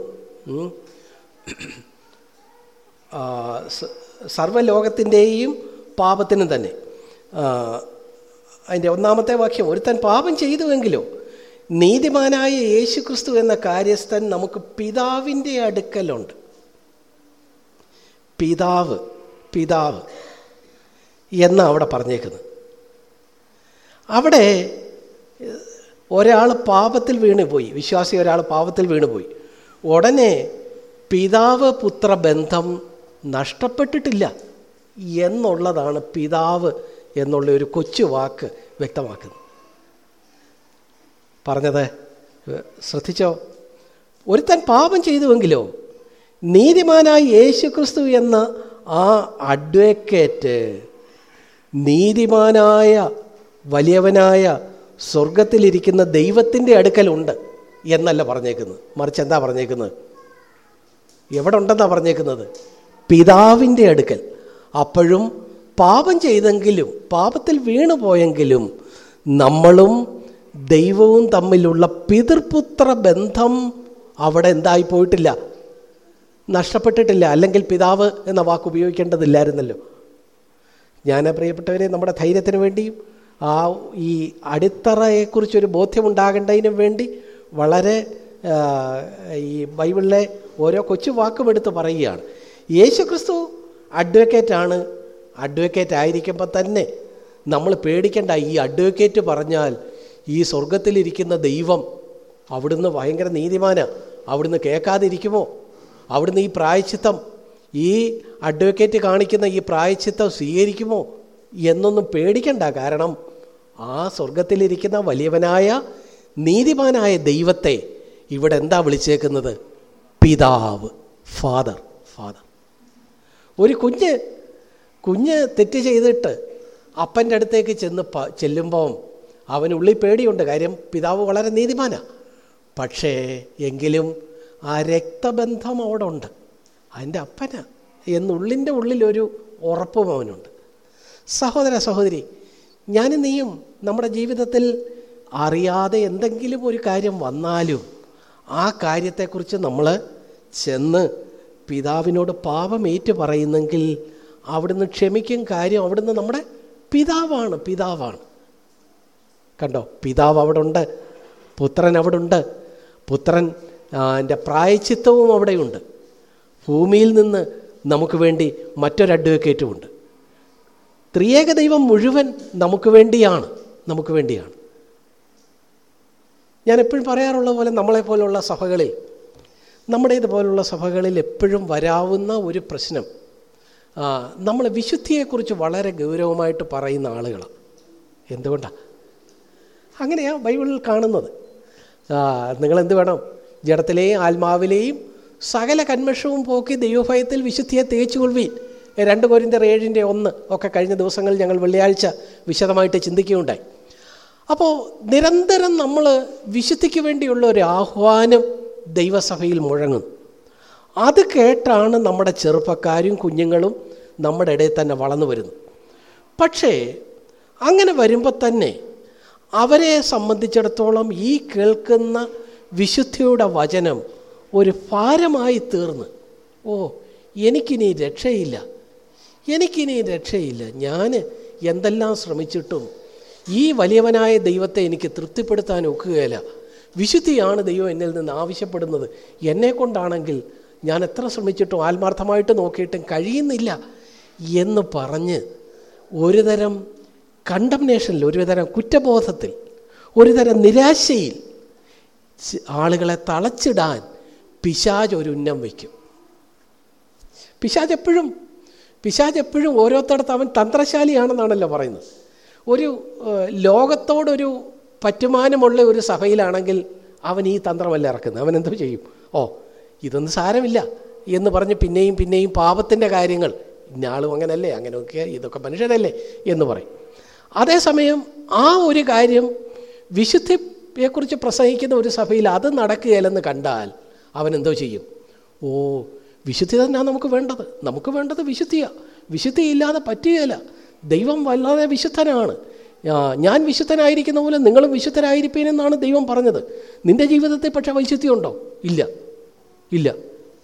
സർവലോകത്തിന്റെയും പാപത്തിനും തന്നെ. അതിന്റെ ഒന്നാമത്തെ വാക്യം ഒരുത്തൻ പാപം ചെയ്തുവെങ്കിലോ നീതിമാനായ യേശു ക്രിസ്തു എന്ന കാര്യസ്ഥൻ നമുക്ക് പിതാവിന്റെ അടുക്കലുണ്ട്. പിതാവ് പിതാവ് എന്നാണ് അവിടെ പറഞ്ഞേക്കുന്നത്. അവിടെ ഒരാൾ പാപത്തിൽ വീണുപോയി. വിശ്വാസി ഒരാൾ പാപത്തിൽ വീണുപോയി. ഉടനെ പിതാവ് പുത്ര ബന്ധം നഷ്ടപ്പെട്ടിട്ടില്ല എന്നുള്ളതാണ് പിതാവ് എന്നുള്ള ഒരു കൊച്ചു വാക്ക് വ്യക്തമാക്കുന്നത്. പറഞ്ഞത് ശ്രദ്ധിച്ചോ? ഒരുത്തൻ പാപം ചെയ്തുവെങ്കിലോ നീതിമാനായ യേശു ക്രിസ്തു എന്ന ആ അഡ്വക്കേറ്റ് നീതിമാനായ വലിയവനായ സ്വർഗത്തിലിരിക്കുന്ന ദൈവത്തിന്റെ അടുക്കലുണ്ട് എന്നല്ല പറഞ്ഞേക്കുന്നത്. മറിച്ച് എന്താ പറഞ്ഞേക്കുന്നത്? എവിടെ ഉണ്ടെന്നാണ് പറഞ്ഞേക്കുന്നത്? പിതാവിന്റെ അടുക്കൽ. അപ്പോഴും പാപം ചെയ്തെങ്കിലും പാപത്തിൽ വീണുപോയെങ്കിലും നമ്മളും ദൈവവും തമ്മിലുള്ള പിതൃപുത്ര ബന്ധം അവിടെ എന്തായി പോയിട്ടില്ല നഷ്ടപ്പെട്ടിട്ടില്ല. അല്ലെങ്കിൽ പിതാവ് എന്ന വാക്ക് ഉപയോഗിക്കേണ്ടതില്ലായിരുന്നല്ലോ. ഞാൻ പ്രിയപ്പെട്ടവരെ നമ്മുടെ ധൈര്യത്തിന് വേണ്ടിയും ആ ഈ അടിത്തറയെക്കുറിച്ചൊരു ബോധ്യമുണ്ടാകേണ്ടതിനും വേണ്ടി വളരെ ഈ ബൈബിളിലെ ഓരോ കൊച്ചു വാക്കും എടുത്ത് പറയുകയാണ്. യേശു ക്രിസ്തു അഡ്വക്കേറ്റാണ്. അഡ്വക്കേറ്റ് ആയിരിക്കുമ്പോൾ തന്നെ നമ്മൾ പേടിക്കേണ്ട ഈ അഡ്വക്കേറ്റ് പറഞ്ഞാൽ ഈ സ്വർഗത്തിലിരിക്കുന്ന ദൈവം അവിടുന്ന് ഭയങ്കര നീതിമാനാണ് അവിടുന്ന് കേൾക്കാതിരിക്കുമോ? അവിടുന്ന് ഈ പ്രായച്ചിത്തം ഈ അഡ്വക്കേറ്റ് കാണിക്കുന്ന ഈ പ്രായച്ചിത്തം സ്വീകരിക്കുമോ എന്നൊന്നും പേടിക്കണ്ട. കാരണം ആ സ്വർഗത്തിലിരിക്കുന്ന വലിയവനായ നീതിമാനായ ദൈവത്തെ ഇവിടെ എന്താ വിളിച്ചേക്കുന്നത്? പിതാവ് ഫാദർ ഫാദർ. ഒരു കുഞ്ഞ് കുഞ്ഞ് തെറ്റ് ചെയ്തിട്ട് അപ്പന്റെ അടുത്തേക്ക് ചെന്ന് പ ചെല്ലുമ്പം അവനുള്ളിൽ പേടിയുണ്ട്. കാര്യം പിതാവ് വളരെ നീതിമാനാണ് പക്ഷേ എങ്കിലും ആ രക്തബന്ധം അവിടെ ഉണ്ട് അതിന്റെ അപ്പന. എന്നുള്ളിന്റെ ഉള്ളിലൊരു ഉറപ്പും അവനുണ്ട്. സഹോദര സഹോദരി ഞാനും നീയും നമ്മുടെ ജീവിതത്തിൽ അറിയാതെ എന്തെങ്കിലും ഒരു കാര്യം വന്നാലും ആ കാര്യത്തെക്കുറിച്ച് നമ്മൾ ചെന്ന് പിതാവിനോട് പാപം ഏറ്റു പറയുന്നെങ്കിൽ അവിടുന്ന് ക്ഷമിക്കും കാര്യം അവിടുന്ന് നമ്മുടെ പിതാവാണ് പിതാവാണ്. കണ്ടോ? പിതാവ് അവിടെ ഉണ്ട് പുത്രൻ അവിടെ ഉണ്ട് പുത്രൻ എന്റെ പ്രായച്ചിത്തവും അവിടെയുണ്ട്. ഭൂമിയിൽ നിന്ന് നമുക്ക് വേണ്ടി മറ്റൊരു അഡ്വക്കേറ്റുമുണ്ട് ത്രിയേക ദൈവം മുഴുവൻ നമുക്ക് വേണ്ടിയാണ് നമുക്ക് വേണ്ടിയാണ്. ഞാൻ എപ്പോഴും പറയാറുള്ള പോലെ നമ്മളെപ്പോലുള്ള സഭകളിൽ നമ്മുടെ ഇതുപോലുള്ള സഭകളിൽ എപ്പോഴും വരാവുന്ന ഒരു പ്രശ്നം നമ്മൾ വിശുദ്ധിയെക്കുറിച്ച് വളരെ ഗൗരവമായിട്ട് പറയുന്ന ആളുകളാണ്. എന്തുകൊണ്ടാണ് അങ്ങനെയാണ് ബൈബിളിൽ കാണുന്നത്. നിങ്ങളെന്ത് വേണം? ജഡത്തിലെയും ആത്മാവിലെയും സകല കന്മഷവും പോക്കി ദൈവഭയത്തിൽ വിശുദ്ധിയെ തേച്ചു കൊള്ളുവീൻ രണ്ട് കോരിന്തർ ഏഴിന്റെ ഒന്ന് ഒക്കെ കഴിഞ്ഞ ദിവസങ്ങളിൽ ഞങ്ങൾ വെള്ളിയാഴ്ച വിശദമായിട്ട് ചിന്തിക്കുകയുണ്ടായി. അപ്പോൾ നിരന്തരം നമ്മൾ വിശുദ്ധിക്ക് വേണ്ടിയുള്ള ഒരു ആഹ്വാനം ദൈവസഭയിൽ മുഴങ്ങുന്നു അത് കേട്ടാണ് നമ്മുടെ ചെറുപ്പക്കാരും കുഞ്ഞുങ്ങളും നമ്മുടെ ഇടയിൽ തന്നെ വളർന്നു വരുന്നത് പക്ഷേ അങ്ങനെ വരുമ്പോൾ തന്നെ അവരെ സംബന്ധിച്ചിടത്തോളം ഈ കേൾക്കുന്ന വിശുദ്ധിയുടെ വചനം ഒരു ഭാരമായി തീർന്ന് ഓ എനിക്കിനി രക്ഷയില്ല. എനിക്കിനി രക്ഷയില്ല. ഞാൻ എന്തെല്ലാം ശ്രമിച്ചിട്ടും ഈ വലിയവനായ ദൈവത്തെ എനിക്ക് തൃപ്തിപ്പെടുത്താൻ ഒക്കുകയില്ല. വിശുദ്ധിയാണ് ദൈവം എന്നിൽ നിന്ന് ആവശ്യപ്പെടുന്നത്. എന്നെ കൊണ്ടാണെങ്കിൽ ഞാൻ എത്ര ശ്രമിച്ചിട്ടും ആത്മാർത്ഥമായിട്ട് നോക്കിയിട്ടും കഴിയുന്നില്ല എന്ന് പറഞ്ഞ് ഒരുതരം കണ്ടംനേഷനിൽ ഒരുതരം കുറ്റബോധത്തിൽ ഒരുതരം നിരാശയിൽ ആളുകളെ തളച്ചിടാൻ പിശാജ് ഒരു ഉന്നം വയ്ക്കും. പിശാജ് എപ്പോഴും പിശാജ് എപ്പോഴും ഓരോരുത്തടത്ത് അവൻ തന്ത്രശാലിയാണെന്നാണല്ലോ പറയുന്നത്. ഒരു ലോകത്തോടൊരു പറ്റുമാനമുള്ള ഒരു സഭയിലാണെങ്കിൽ അവൻ ഈ തന്ത്രമല്ല ഇറക്കുന്നത്. അവൻ എന്തോ ചെയ്യും? ഓ ഇതൊന്നും സാരമില്ല എന്ന് പറഞ്ഞ് പിന്നെയും പിന്നെയും പാപത്തിന്റെ കാര്യങ്ങൾ ഇന്നാളും അങ്ങനല്ലേ അങ്ങനെയൊക്കെ ഇതൊക്കെ മനുഷ്യരല്ലേ എന്ന് പറയും. അതേസമയം ആ ഒരു കാര്യം വിശുദ്ധിയെക്കുറിച്ച് പ്രസംഗിക്കുന്ന ഒരു സഭയിൽ അത് നടക്കുകയില്ലെന്ന് കണ്ടാൽ അവൻ എന്തോ ചെയ്യും? ഓ വിശുദ്ധി തന്നെയാണ് നമുക്ക് വേണ്ടത്. നമുക്ക് വേണ്ടത് വിശുദ്ധിയാണ് വിശുദ്ധി ഇല്ലാതെ പറ്റുകയില്ല. ദൈവം വല്ലാതെ വിശുദ്ധനാണ്. ഞാൻ വിശുദ്ധനായിരിക്കുന്ന പോലെ നിങ്ങളും വിശുദ്ധരായിരിപ്പീനെന്നാണ് ദൈവം പറഞ്ഞത്. നിന്റെ ജീവിതത്തിൽ പക്ഷേ വൈശുദ്ധി ഉണ്ടോ? ഇല്ല. ഇല്ല.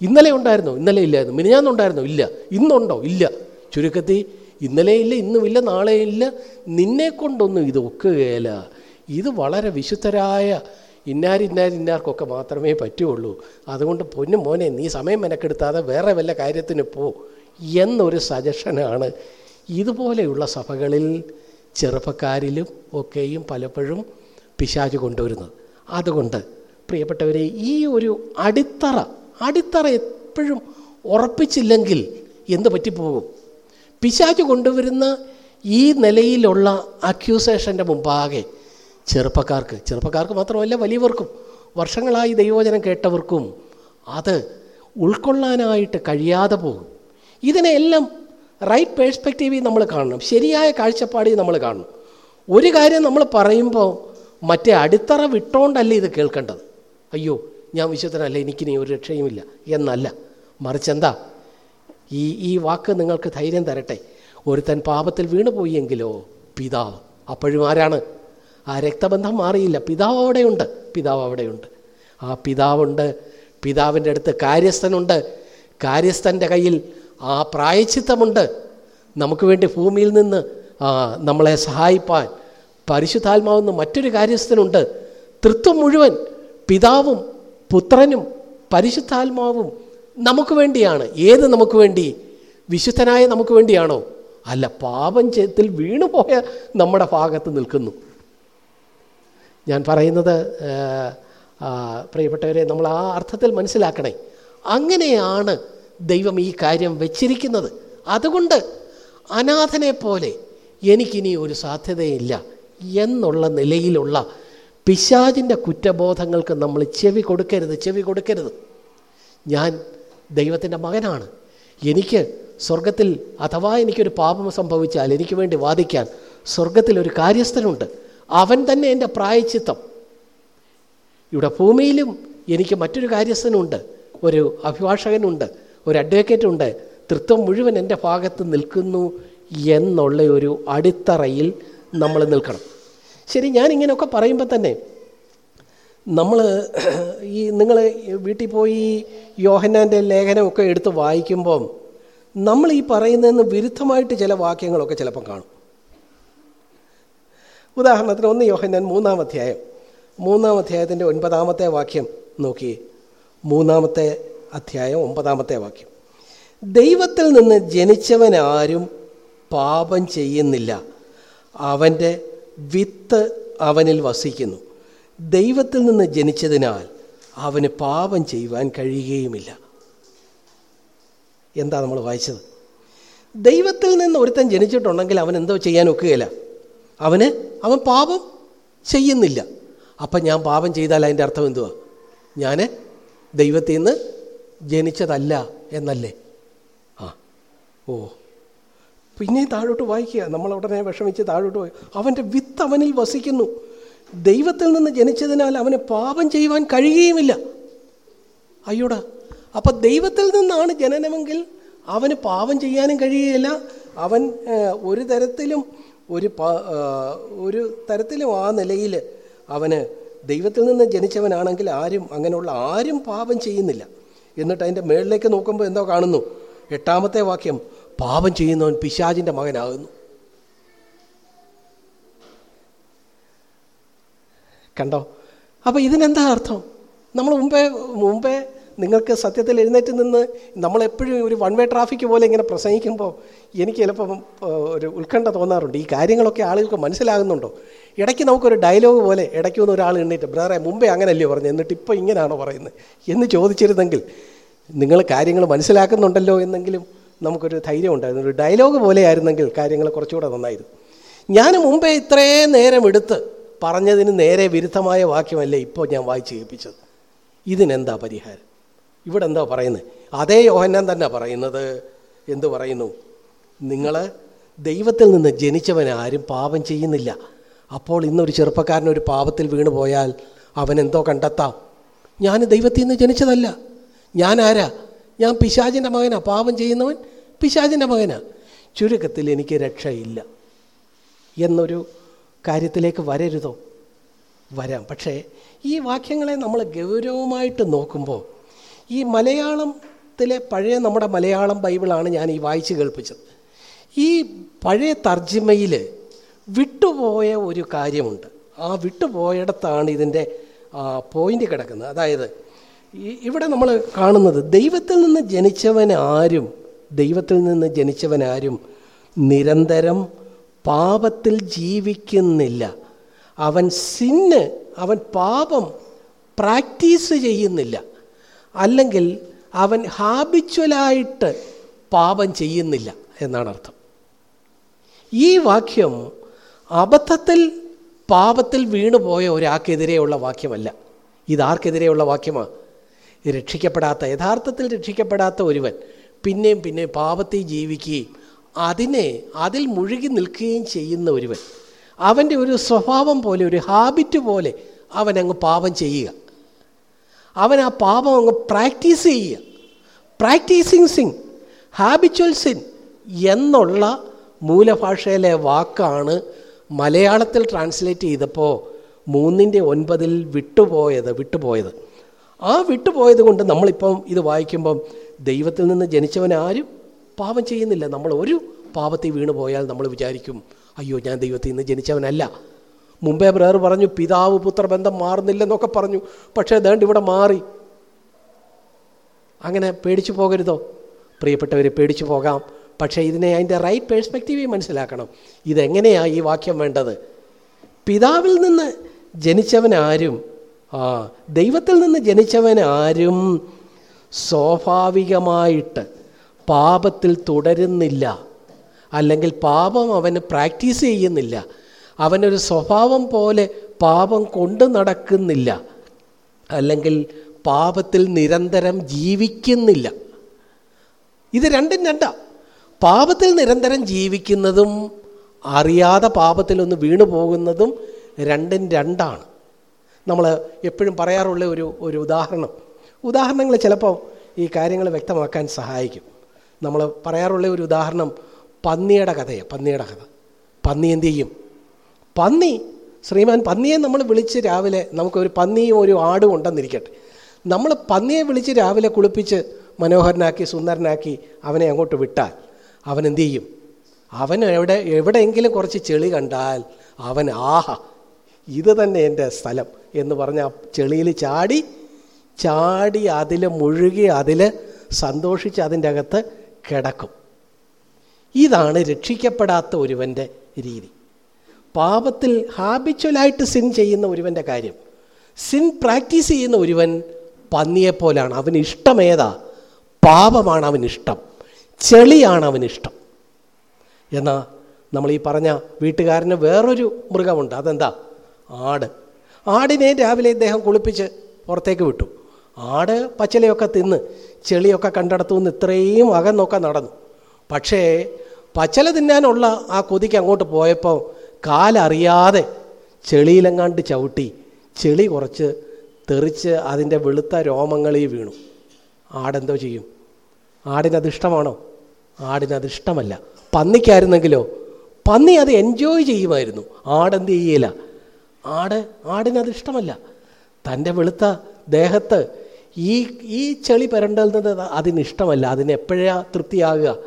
ഇന്നലെ ഉണ്ടായിരുന്നോ? ഇന്നലെ ഇല്ലായിരുന്നു. മിനിഞ്ഞാന്നുണ്ടായിരുന്നോ ഇല്ല. ഇന്നുണ്ടോ? ഇല്ല. ചുരുക്കത്തിൽ ഇന്നലെ ഇല്ല ഇന്നുമില്ല നാളെ ഇല്ല. നിന്നെ കൊണ്ടൊന്നും ഇത് ഒക്കുകയില്ല. ഇത് വളരെ വിശുദ്ധരായ ഇന്നാരിന്നാരിന്നാർക്കൊക്കെ മാത്രമേ പറ്റുള്ളൂ. അതുകൊണ്ട് പൊന്നു മോനെ നീ സമയം മെനക്കെടുത്താതെ വേറെ വല്ല കാര്യത്തിന് പോ എന്നൊരു സജഷനാണ്. ഇതുപോലെയുള്ള സഭകളിൽ ചെറുപ്പക്കാരിലും ഒക്കെയും പലപ്പോഴും പിശാച് കൊണ്ടുവരുന്നത്. അതുകൊണ്ട് പ്രിയപ്പെട്ടവരെ ഈ ഒരു അടിത്തറ അടിത്തറ എപ്പോഴും ഉറപ്പിച്ചില്ലെങ്കിൽ എന്ത് പറ്റിപ്പോകും? പിശാച് കൊണ്ടുവരുന്ന ഈ നിലയിലുള്ള അക്യൂസേഷന്റെ മുമ്പാകെ ചെറുപ്പക്കാർക്ക്. ചെറുപ്പക്കാർക്ക് മാത്രമല്ല വലിയവർക്കും. വർഷങ്ങളായി ദൈവവചനം കേട്ടവർക്കും അത് ഉൾക്കൊള്ളാനായിട്ട് കഴിയാതെ പോകും. ഇതിനെല്ലാം റൈറ്റ് പേഴ്സ്പെക്റ്റീവിൽ നമ്മൾ കാണണം. ശരിയായ കാഴ്ചപ്പാടി നമ്മൾ കാണണം. ഒരു കാര്യം നമ്മൾ പറയുമ്പോൾ മറ്റേ അടിത്തറ വിട്ടോണ്ടല്ല ഇത് കേൾക്കേണ്ടത്? അയ്യോ ഞാൻ വിശുദ്ധനല്ല എനിക്കിനി ഒരു രക്ഷയുമില്ല എന്നല്ല. മറിച്ച് എന്താ? ഈ ഈ വാക്ക് നിങ്ങൾക്ക് ധൈര്യം തരട്ടെ. ഒരുത്തൻ പാപത്തിൽ വീണുപോയെങ്കിലോ പിതാവ് അപ്പോഴും ആരാണ്? ആ രക്തബന്ധം മാറിയില്ല. പിതാവ് അവിടെയുണ്ട്. പിതാവ് അവിടെയുണ്ട്. ആ പിതാവുണ്ട്. പിതാവിന്റെ അടുത്ത് കാര്യസ്ഥനുണ്ട്. കാര്യസ്ഥന്റെ കയ്യിൽ ആ പ്രായച്ചിത്തമുണ്ട്. നമുക്ക് വേണ്ടി ഭൂമിയിൽ നിന്ന് നമ്മളെ സഹായിപ്പാൻ പരിശുദ്ധാത്മാവെന്ന് മറ്റൊരു കാര്യസ്ഥനുണ്ട്. തൃത്വം മുഴുവൻ പിതാവും പുത്രനും പരിശുദ്ധാത്മാവും നമുക്ക് വേണ്ടിയാണ്. ഏത് നമുക്ക് വേണ്ടി? വിശുദ്ധനായ നമുക്ക് വേണ്ടിയാണോ? അല്ല പാപം ചെയ്ത്തിൽ വീണുപോയ നമ്മുടെ ഭാഗത്ത് നിൽക്കുന്നു. ഞാൻ പറയുന്നത് പ്രിയപ്പെട്ടവരെ നമ്മൾ ആ അർത്ഥത്തിൽ മനസ്സിലാക്കണേ. അങ്ങനെയാണ് ദൈവം ഈ കാര്യം വെച്ചിരിക്കുന്നത്. അതുകൊണ്ട് അനാഥനെ പോലെ എനിക്കിനി ഒരു സാധ്യതയില്ല എന്നുള്ള നിലയിലുള്ള പിശാചിന്റെ കുറ്റബോധങ്ങൾക്ക് നമ്മൾ ചെവി കൊടുക്കരുത് ചെവി കൊടുക്കരുത്. ഞാൻ ദൈവത്തിന്റെ മകനാണ്. എനിക്ക് സ്വർഗത്തിൽ അഥവാ എനിക്കൊരു പാപം സംഭവിച്ചാൽ എനിക്ക് വേണ്ടി വാദിക്കാൻ സ്വർഗത്തിൽ ഒരു കാര്യസ്ഥനുണ്ട്. അവൻ തന്നെ എന്റെ പ്രായച്ചിത്തം. ഇവിടെ ഭൂമിയിലും എനിക്ക് മറ്റൊരു കാര്യസ്ഥനുണ്ട് ഒരു അഭിഭാഷകനുണ്ട് ഒരു അഡ്വക്കേറ്റ് ഉണ്ട് തൃത്വം മുഴുവൻ എന്റെ ഭാഗത്ത് നിൽക്കുന്നു എന്നുള്ള ഒരു അടിത്തറയിൽ നമ്മൾ നിൽക്കണം. ശരി ഞാൻ ഇങ്ങനെയൊക്കെ പറയുമ്പോൾ തന്നെ നമ്മൾ ഈ നിങ്ങൾ വീട്ടിൽ പോയി യോഹന്നാന്റെ ലേഖനമൊക്കെ എടുത്ത് വായിക്കുമ്പം നമ്മൾ ഈ പറയുന്നതിന് വിരുദ്ധമായിട്ട് ചില വാക്യങ്ങളൊക്കെ ചിലപ്പം കാണും. ഉദാഹരണത്തിന് ഒന്ന് യോഹന്നാൻ മൂന്നാം അധ്യായം. മൂന്നാം അധ്യായത്തിന്റെ ഒൻപതാമത്തെ വാക്യം നോക്കി. മൂന്നാമത്തെ അധ്യായം ഒമ്പതാമത്തെ വാക്യം. ദൈവത്തിൽ നിന്ന് ജനിച്ചവൻ ആരും പാപം ചെയ്യുന്നില്ല. അവന്റെ വിത്ത് അവനിൽ വസിക്കുന്നു. ദൈവത്തിൽ നിന്ന് ജനിച്ചതിനാൽ അവന് പാപം ചെയ്യുവാൻ കഴിയുകയുമില്ല. എന്താ നമ്മൾ വായിച്ചത്? ദൈവത്തിൽ നിന്ന് ഒരുത്തൻ ജനിച്ചിട്ടുണ്ടെങ്കിൽ അവൻ എന്തോ ചെയ്യാൻ ഒക്കുകയില്ല. അവന് അവൻ പാപം ചെയ്യുന്നില്ല. അപ്പം ഞാൻ പാപം ചെയ്താൽ അതിന്റെ അർത്ഥം എന്തുവാ? ഞാൻ ദൈവത്തിൽ നിന്ന് ജനിച്ചതല്ല എന്നല്ലേ? ആ. ഓ. പിന്നെ താഴോട്ട് വായിക്കുക. നമ്മൾ ഉടനെ വിഷമിച്ച് താഴോട്ട് പോയി. അവന്റെ വിത്ത് അവനിൽ വസിക്കുന്നു. ദൈവത്തിൽ നിന്ന് ജനിച്ചതിനാൽ അവന് പാപം ചെയ്യുവാൻ കഴിയുകയുമില്ല. അയ്യോടാ. അപ്പം ദൈവത്തിൽ നിന്നാണ് ജനനമെങ്കിൽ അവന് പാപം ചെയ്യാനും കഴിയുകയില്ല. അവൻ ഒരു തരത്തിലും ഒരു ഒരു തരത്തിലും ആ നിലയിൽ അവന് ദൈവത്തിൽ നിന്ന് ജനിച്ചവനാണെങ്കിൽ ആരും അങ്ങനെയുള്ള ആരും പാപം ചെയ്യുന്നില്ല. എന്നിട്ട് അതിന്റെ മേളിലേക്ക് നോക്കുമ്പോൾ എന്തോ കാണുന്നു? എട്ടാമത്തെ വാക്യം പാപം ചെയ്യുന്നവൻ പിശാചിന്റെ മകനാകുന്നു. കണ്ടോ? അപ്പോൾ ഇതിനെന്താ അർത്ഥം? നമ്മൾ മുമ്പേ മുമ്പേ നിങ്ങൾക്ക് സത്യത്തിൽ എഴുന്നേറ്റ് നിന്ന് നമ്മളെപ്പോഴും ഒരു വൺ വേ ട്രാഫിക് പോലെ ഇങ്ങനെ പ്രസംഗിക്കുമ്പോൾ എനിക്ക് ചിലപ്പം ഒരു ഉത്കണ്ഠ തോന്നാറുണ്ട്. ഈ കാര്യങ്ങളൊക്കെ ആളുകൾക്ക് മനസ്സിലാകുന്നുണ്ടോ? ഇടയ്ക്ക് നമുക്കൊരു ഡയലോഗ് പോലെ ഇടയ്ക്ക് ഒന്ന് ഒരാൾ എണ്ണീറ്റ് ബ്രദറെ മുമ്പേ അങ്ങനല്ലേ പറഞ്ഞു? എന്നിട്ട് ഇപ്പോൾ ഇങ്ങനെയാണോ പറയുന്നത്? എന്ന് ചോദിച്ചിരുന്നെങ്കിൽ നിങ്ങൾ കാര്യങ്ങൾ മനസ്സിലാക്കുന്നുണ്ടല്ലോ എന്നെങ്കിലും നമുക്കൊരു ധൈര്യം ഉണ്ടായിരുന്നു. ഒരു ഡയലോഗ് പോലെ ആയിരുന്നെങ്കിൽ കാര്യങ്ങൾ കുറച്ചുകൂടെ നന്നായിരുന്നു. ഞാൻ മുമ്പേ ഇത്രയും നേരം എടുത്ത് പറഞ്ഞതിന് നേരെ വിരുദ്ധമായ വാക്യമല്ലേ ഇപ്പോൾ ഞാൻ വായിച്ച് കേൾപ്പിച്ചത്? ഇതിനെന്താ പരിഹാരം? ഇവിടെ എന്താ പറയുന്നത് അതേ യോഹന്നാൻ തന്നെ പറയുന്നത്. എന്തു പറയുന്നു? നിങ്ങൾ ദൈവത്തിൽ നിന്ന് ജനിച്ചവൻ ആരും പാപം ചെയ്യുന്നില്ല. അപ്പോൾ ഇന്നൊരു ചെറുപ്പക്കാരൻ ഒരു പാപത്തിൽ വീണു പോയാൽ അവൻ എന്തോ കണ്ടെത്താം. ഞാൻ ദൈവത്തിൽ നിന്ന് ജനിച്ചതല്ല. ഞാൻ ആരാ? ഞാൻ പിശാചിന്റെ മകനാ. പാപം ചെയ്യുന്നവൻ പിശാചിന്റെ മകനാ. ചുരുക്കത്തിൽ എനിക്ക് രക്ഷയില്ല. എന്നൊരു കാര്യത്തിലേക്ക് വരരുതോ? വരാം. പക്ഷേ ഈ വാക്യങ്ങളെ നമ്മൾ ഗൗരവമായിട്ട് നോക്കുമ്പോൾ ഈ മലയാളത്തിലെ പഴയ നമ്മുടെ മലയാളം ബൈബിളാണ് ഞാൻ ഈ വായിച്ച് കേൾപ്പിച്ചത്. ഈ പഴയ തർജിമയിൽ വിട്ടുപോയ ഒരു കാര്യമുണ്ട്. ആ വിട്ടുപോയിടത്താണ് ഇതിന്റെ പോയിന്റ് കിടക്കുന്നത്. അതായത് ഇവിടെ നമ്മൾ കാണുന്നത് ദൈവത്തിൽ നിന്ന് ജനിച്ചവൻ ആരും ദൈവത്തിൽ നിന്ന് ജനിച്ചവനാരും നിരന്തരം പാപത്തിൽ ജീവിക്കുന്നില്ല. അവൻ സിന്ന് അവൻ പാപം പ്രാക്ടീസ് ചെയ്യുന്നില്ല. അല്ലെങ്കിൽ അവൻ ഹാബിച്വലായിട്ട് പാപം ചെയ്യുന്നില്ല എന്നാണ് അർത്ഥം. ഈ വാക്യം അബദ്ധത്തിൽ പാപത്തിൽ വീണുപോയ ഒരാൾക്കെതിരെയുള്ള വാക്യമല്ല. ഇതാർക്കെതിരെയുള്ള വാക്യമാണ് രക്ഷിക്കപ്പെടാത്ത യഥാർത്ഥത്തിൽ രക്ഷിക്കപ്പെടാത്ത ഒരുവൻ പിന്നെയും പിന്നെയും പാപത്തിൽ ജീവിക്കുകയും അതിനെ അതിൽ മുഴുകി നിൽക്കുകയും ചെയ്യുന്ന ഒരുവൻ. അവന്റെ ഒരു സ്വഭാവം പോലെ ഒരു ഹാബിറ്റ് പോലെ അവനങ്ങ് പാപം ചെയ്യുക. അവൻ ആ പാപം അങ്ങ് പ്രാക്ടീസ് ചെയ്യുക. പ്രാക്ടീസിങ് സിൻ ഹാബിച്വൽ സിൻ എന്നുള്ള മൂലഭാഷയിലെ വാക്കാണ് മലയാളത്തിൽ ട്രാൻസ്ലേറ്റ് ചെയ്തപ്പോൾ മൂന്നിന്റെ ഒൻപതിൽ വിട്ടുപോയത് വിട്ടുപോയത്. ആ വിട്ടുപോയത് കൊണ്ട് നമ്മളിപ്പം ഇത് വായിക്കുമ്പം ദൈവത്തിൽ നിന്ന് ജനിച്ചവൻ ആരും പാപം ചെയ്യുന്നില്ല. നമ്മൾ ഒരു പാപത്തിൽ വീണു പോയാൽ നമ്മൾ വിചാരിക്കും അയ്യോ ഞാൻ ദൈവത്തിൽ നിന്ന് ജനിച്ചവനല്ല. മുമ്പേ ബ്രദർ പറഞ്ഞു പിതാവ് പുത്രബന്ധം മാറുന്നില്ലെന്നൊക്കെ പറഞ്ഞു. പക്ഷേ ദേണ്ട് ഇവിടെ മാറി. അങ്ങനെ പേടിച്ചു പോകരുതോ? പ്രിയപ്പെട്ടവർ പേടിച്ചു പോകാം. പക്ഷേ ഇതിനെ അതിന്റെ റൈറ്റ് പേഴ്സ്പെക്റ്റീവിൽ മനസ്സിലാക്കണം. ഇതെങ്ങനെയാണ് ഈ വാക്യം വേണ്ടത്? പിതാവിൽ നിന്ന് ജനിച്ചവനാരും ആ ദൈവത്തിൽ നിന്ന് ജനിച്ചവനാരും സ്വാഭാവികമായിട്ട് പാപത്തിൽ തുടരുന്നില്ല. അല്ലെങ്കിൽ പാപം അവന് പ്രാക്ടീസ് ചെയ്യുന്നില്ല. അവനൊരു സ്വഭാവം പോലെ പാപം കൊണ്ടു നടക്കുന്നില്ല. അല്ലെങ്കിൽ പാപത്തിൽ നിരന്തരം ജീവിക്കുന്നില്ല. ഇത് രണ്ടും രണ്ടാ. പാപത്തിൽ നിരന്തരം ജീവിക്കുന്നതും അറിയാതെ പാപത്തിലൊന്ന് വീണു പോകുന്നതും രണ്ടും രണ്ടാണ്. നമ്മൾ എപ്പോഴും പറയാറുള്ള ഒരു ഒരു ഉദാഹരണം. ഉദാഹരണങ്ങൾ ചിലപ്പോൾ ഈ കാര്യങ്ങൾ വ്യക്തമാക്കാൻ സഹായിക്കും. നമ്മൾ പറയാറുള്ള ഒരു ഉദാഹരണം പന്നിയുടെ കഥയാണ് പന്നിയുടെ കഥ. പന്നി എന്ത് ചെയ്യും? പന്നി ശ്രീമാൻ പന്നിയെ നമ്മൾ വിളിച്ച് രാവിലെ നമുക്കൊരു പന്നിയും ഒരു ആടും ഉണ്ടെന്നിരിക്കട്ടെ. നമ്മൾ പന്നിയെ വിളിച്ച് രാവിലെ കുളിപ്പിച്ച് മനോഹരനാക്കി സുന്ദരനാക്കി അവനെ അങ്ങോട്ട് വിട്ടാൽ അവൻ എന്തു ചെയ്യും? അവൻ എവിടെ എവിടെയെങ്കിലും കുറച്ച് ചെളി കണ്ടാൽ അവൻ ആഹ ഇത് തന്നെ എന്റെ സ്ഥലം എന്ന് പറഞ്ഞ് ആ ചെളിയിൽ ചാടി ചാടി അതിൽ മുഴുകി അതിൽ സന്തോഷിച്ച് അതിന്റെ അകത്ത് കിടക്കും. ഇതാണ് രക്ഷിക്കപ്പെടാത്ത ഒരുവന്റെ രീതി. പാപത്തിൽ ഹാബിച്വലായിട്ട് സിൻ ചെയ്യുന്ന ഒരുവന്റെ കാര്യം. സിൻ പ്രാക്ടീസ് ചെയ്യുന്ന ഒരുവൻ പന്നിയെപ്പോലാണ്. അവന് ഇഷ്ടമേതാ പാപമാണ് അവനിഷ്ടം ചെളിയാണ് അവനിഷ്ടം എന്നാൽ നമ്മൾ ഈ പറഞ്ഞ വീട്ടുകാരന് വേറൊരു മൃഗമുണ്ട്. അതെന്താ? ആട്. ആടിനെ രാവിലെ ഇദ്ദേഹം കുളിപ്പിച്ച് പുറത്തേക്ക് വിട്ടു. ആട് പച്ചിലയൊക്കെ തിന്ന് ചെളിയൊക്കെ കണ്ടെടുത്തു നിന്ന് ഇത്രയും അകന്നൊക്കെ നടന്നു. പക്ഷേ പച്ചല തിന്നാനുള്ള ആ കൊതിക്ക് അങ്ങോട്ട് പോയപ്പോൾ കാലറിയാതെ ചെളിയിലെങ്ങാണ്ട് ചവിട്ടി ചെളി കുറച്ച് തെറിച്ച് അതിന്റെ വെളുത്ത രോമങ്ങളിൽ വീണു. ആടെന്തോ ചെയ്യും. ആടിനത് ഇഷ്ടമാണോ ആടിനത് ഇഷ്ടമല്ല പന്നിക്കായിരുന്നെങ്കിലോ? പന്നി അത് എൻജോയ് ചെയ്യുമായിരുന്നു. ആടെന്ത് ചെയ്യില്ല ആട് ആടിനത് ഇഷ്ടമല്ല തന്റെ വെളുത്ത ദേഹത്ത് ഈ ഈ ചെളി പുരണ്ടുന്നത് അതിനിഷ്ടമല്ല. അതിന് എപ്പോഴാ തൃപ്തിയാകുക?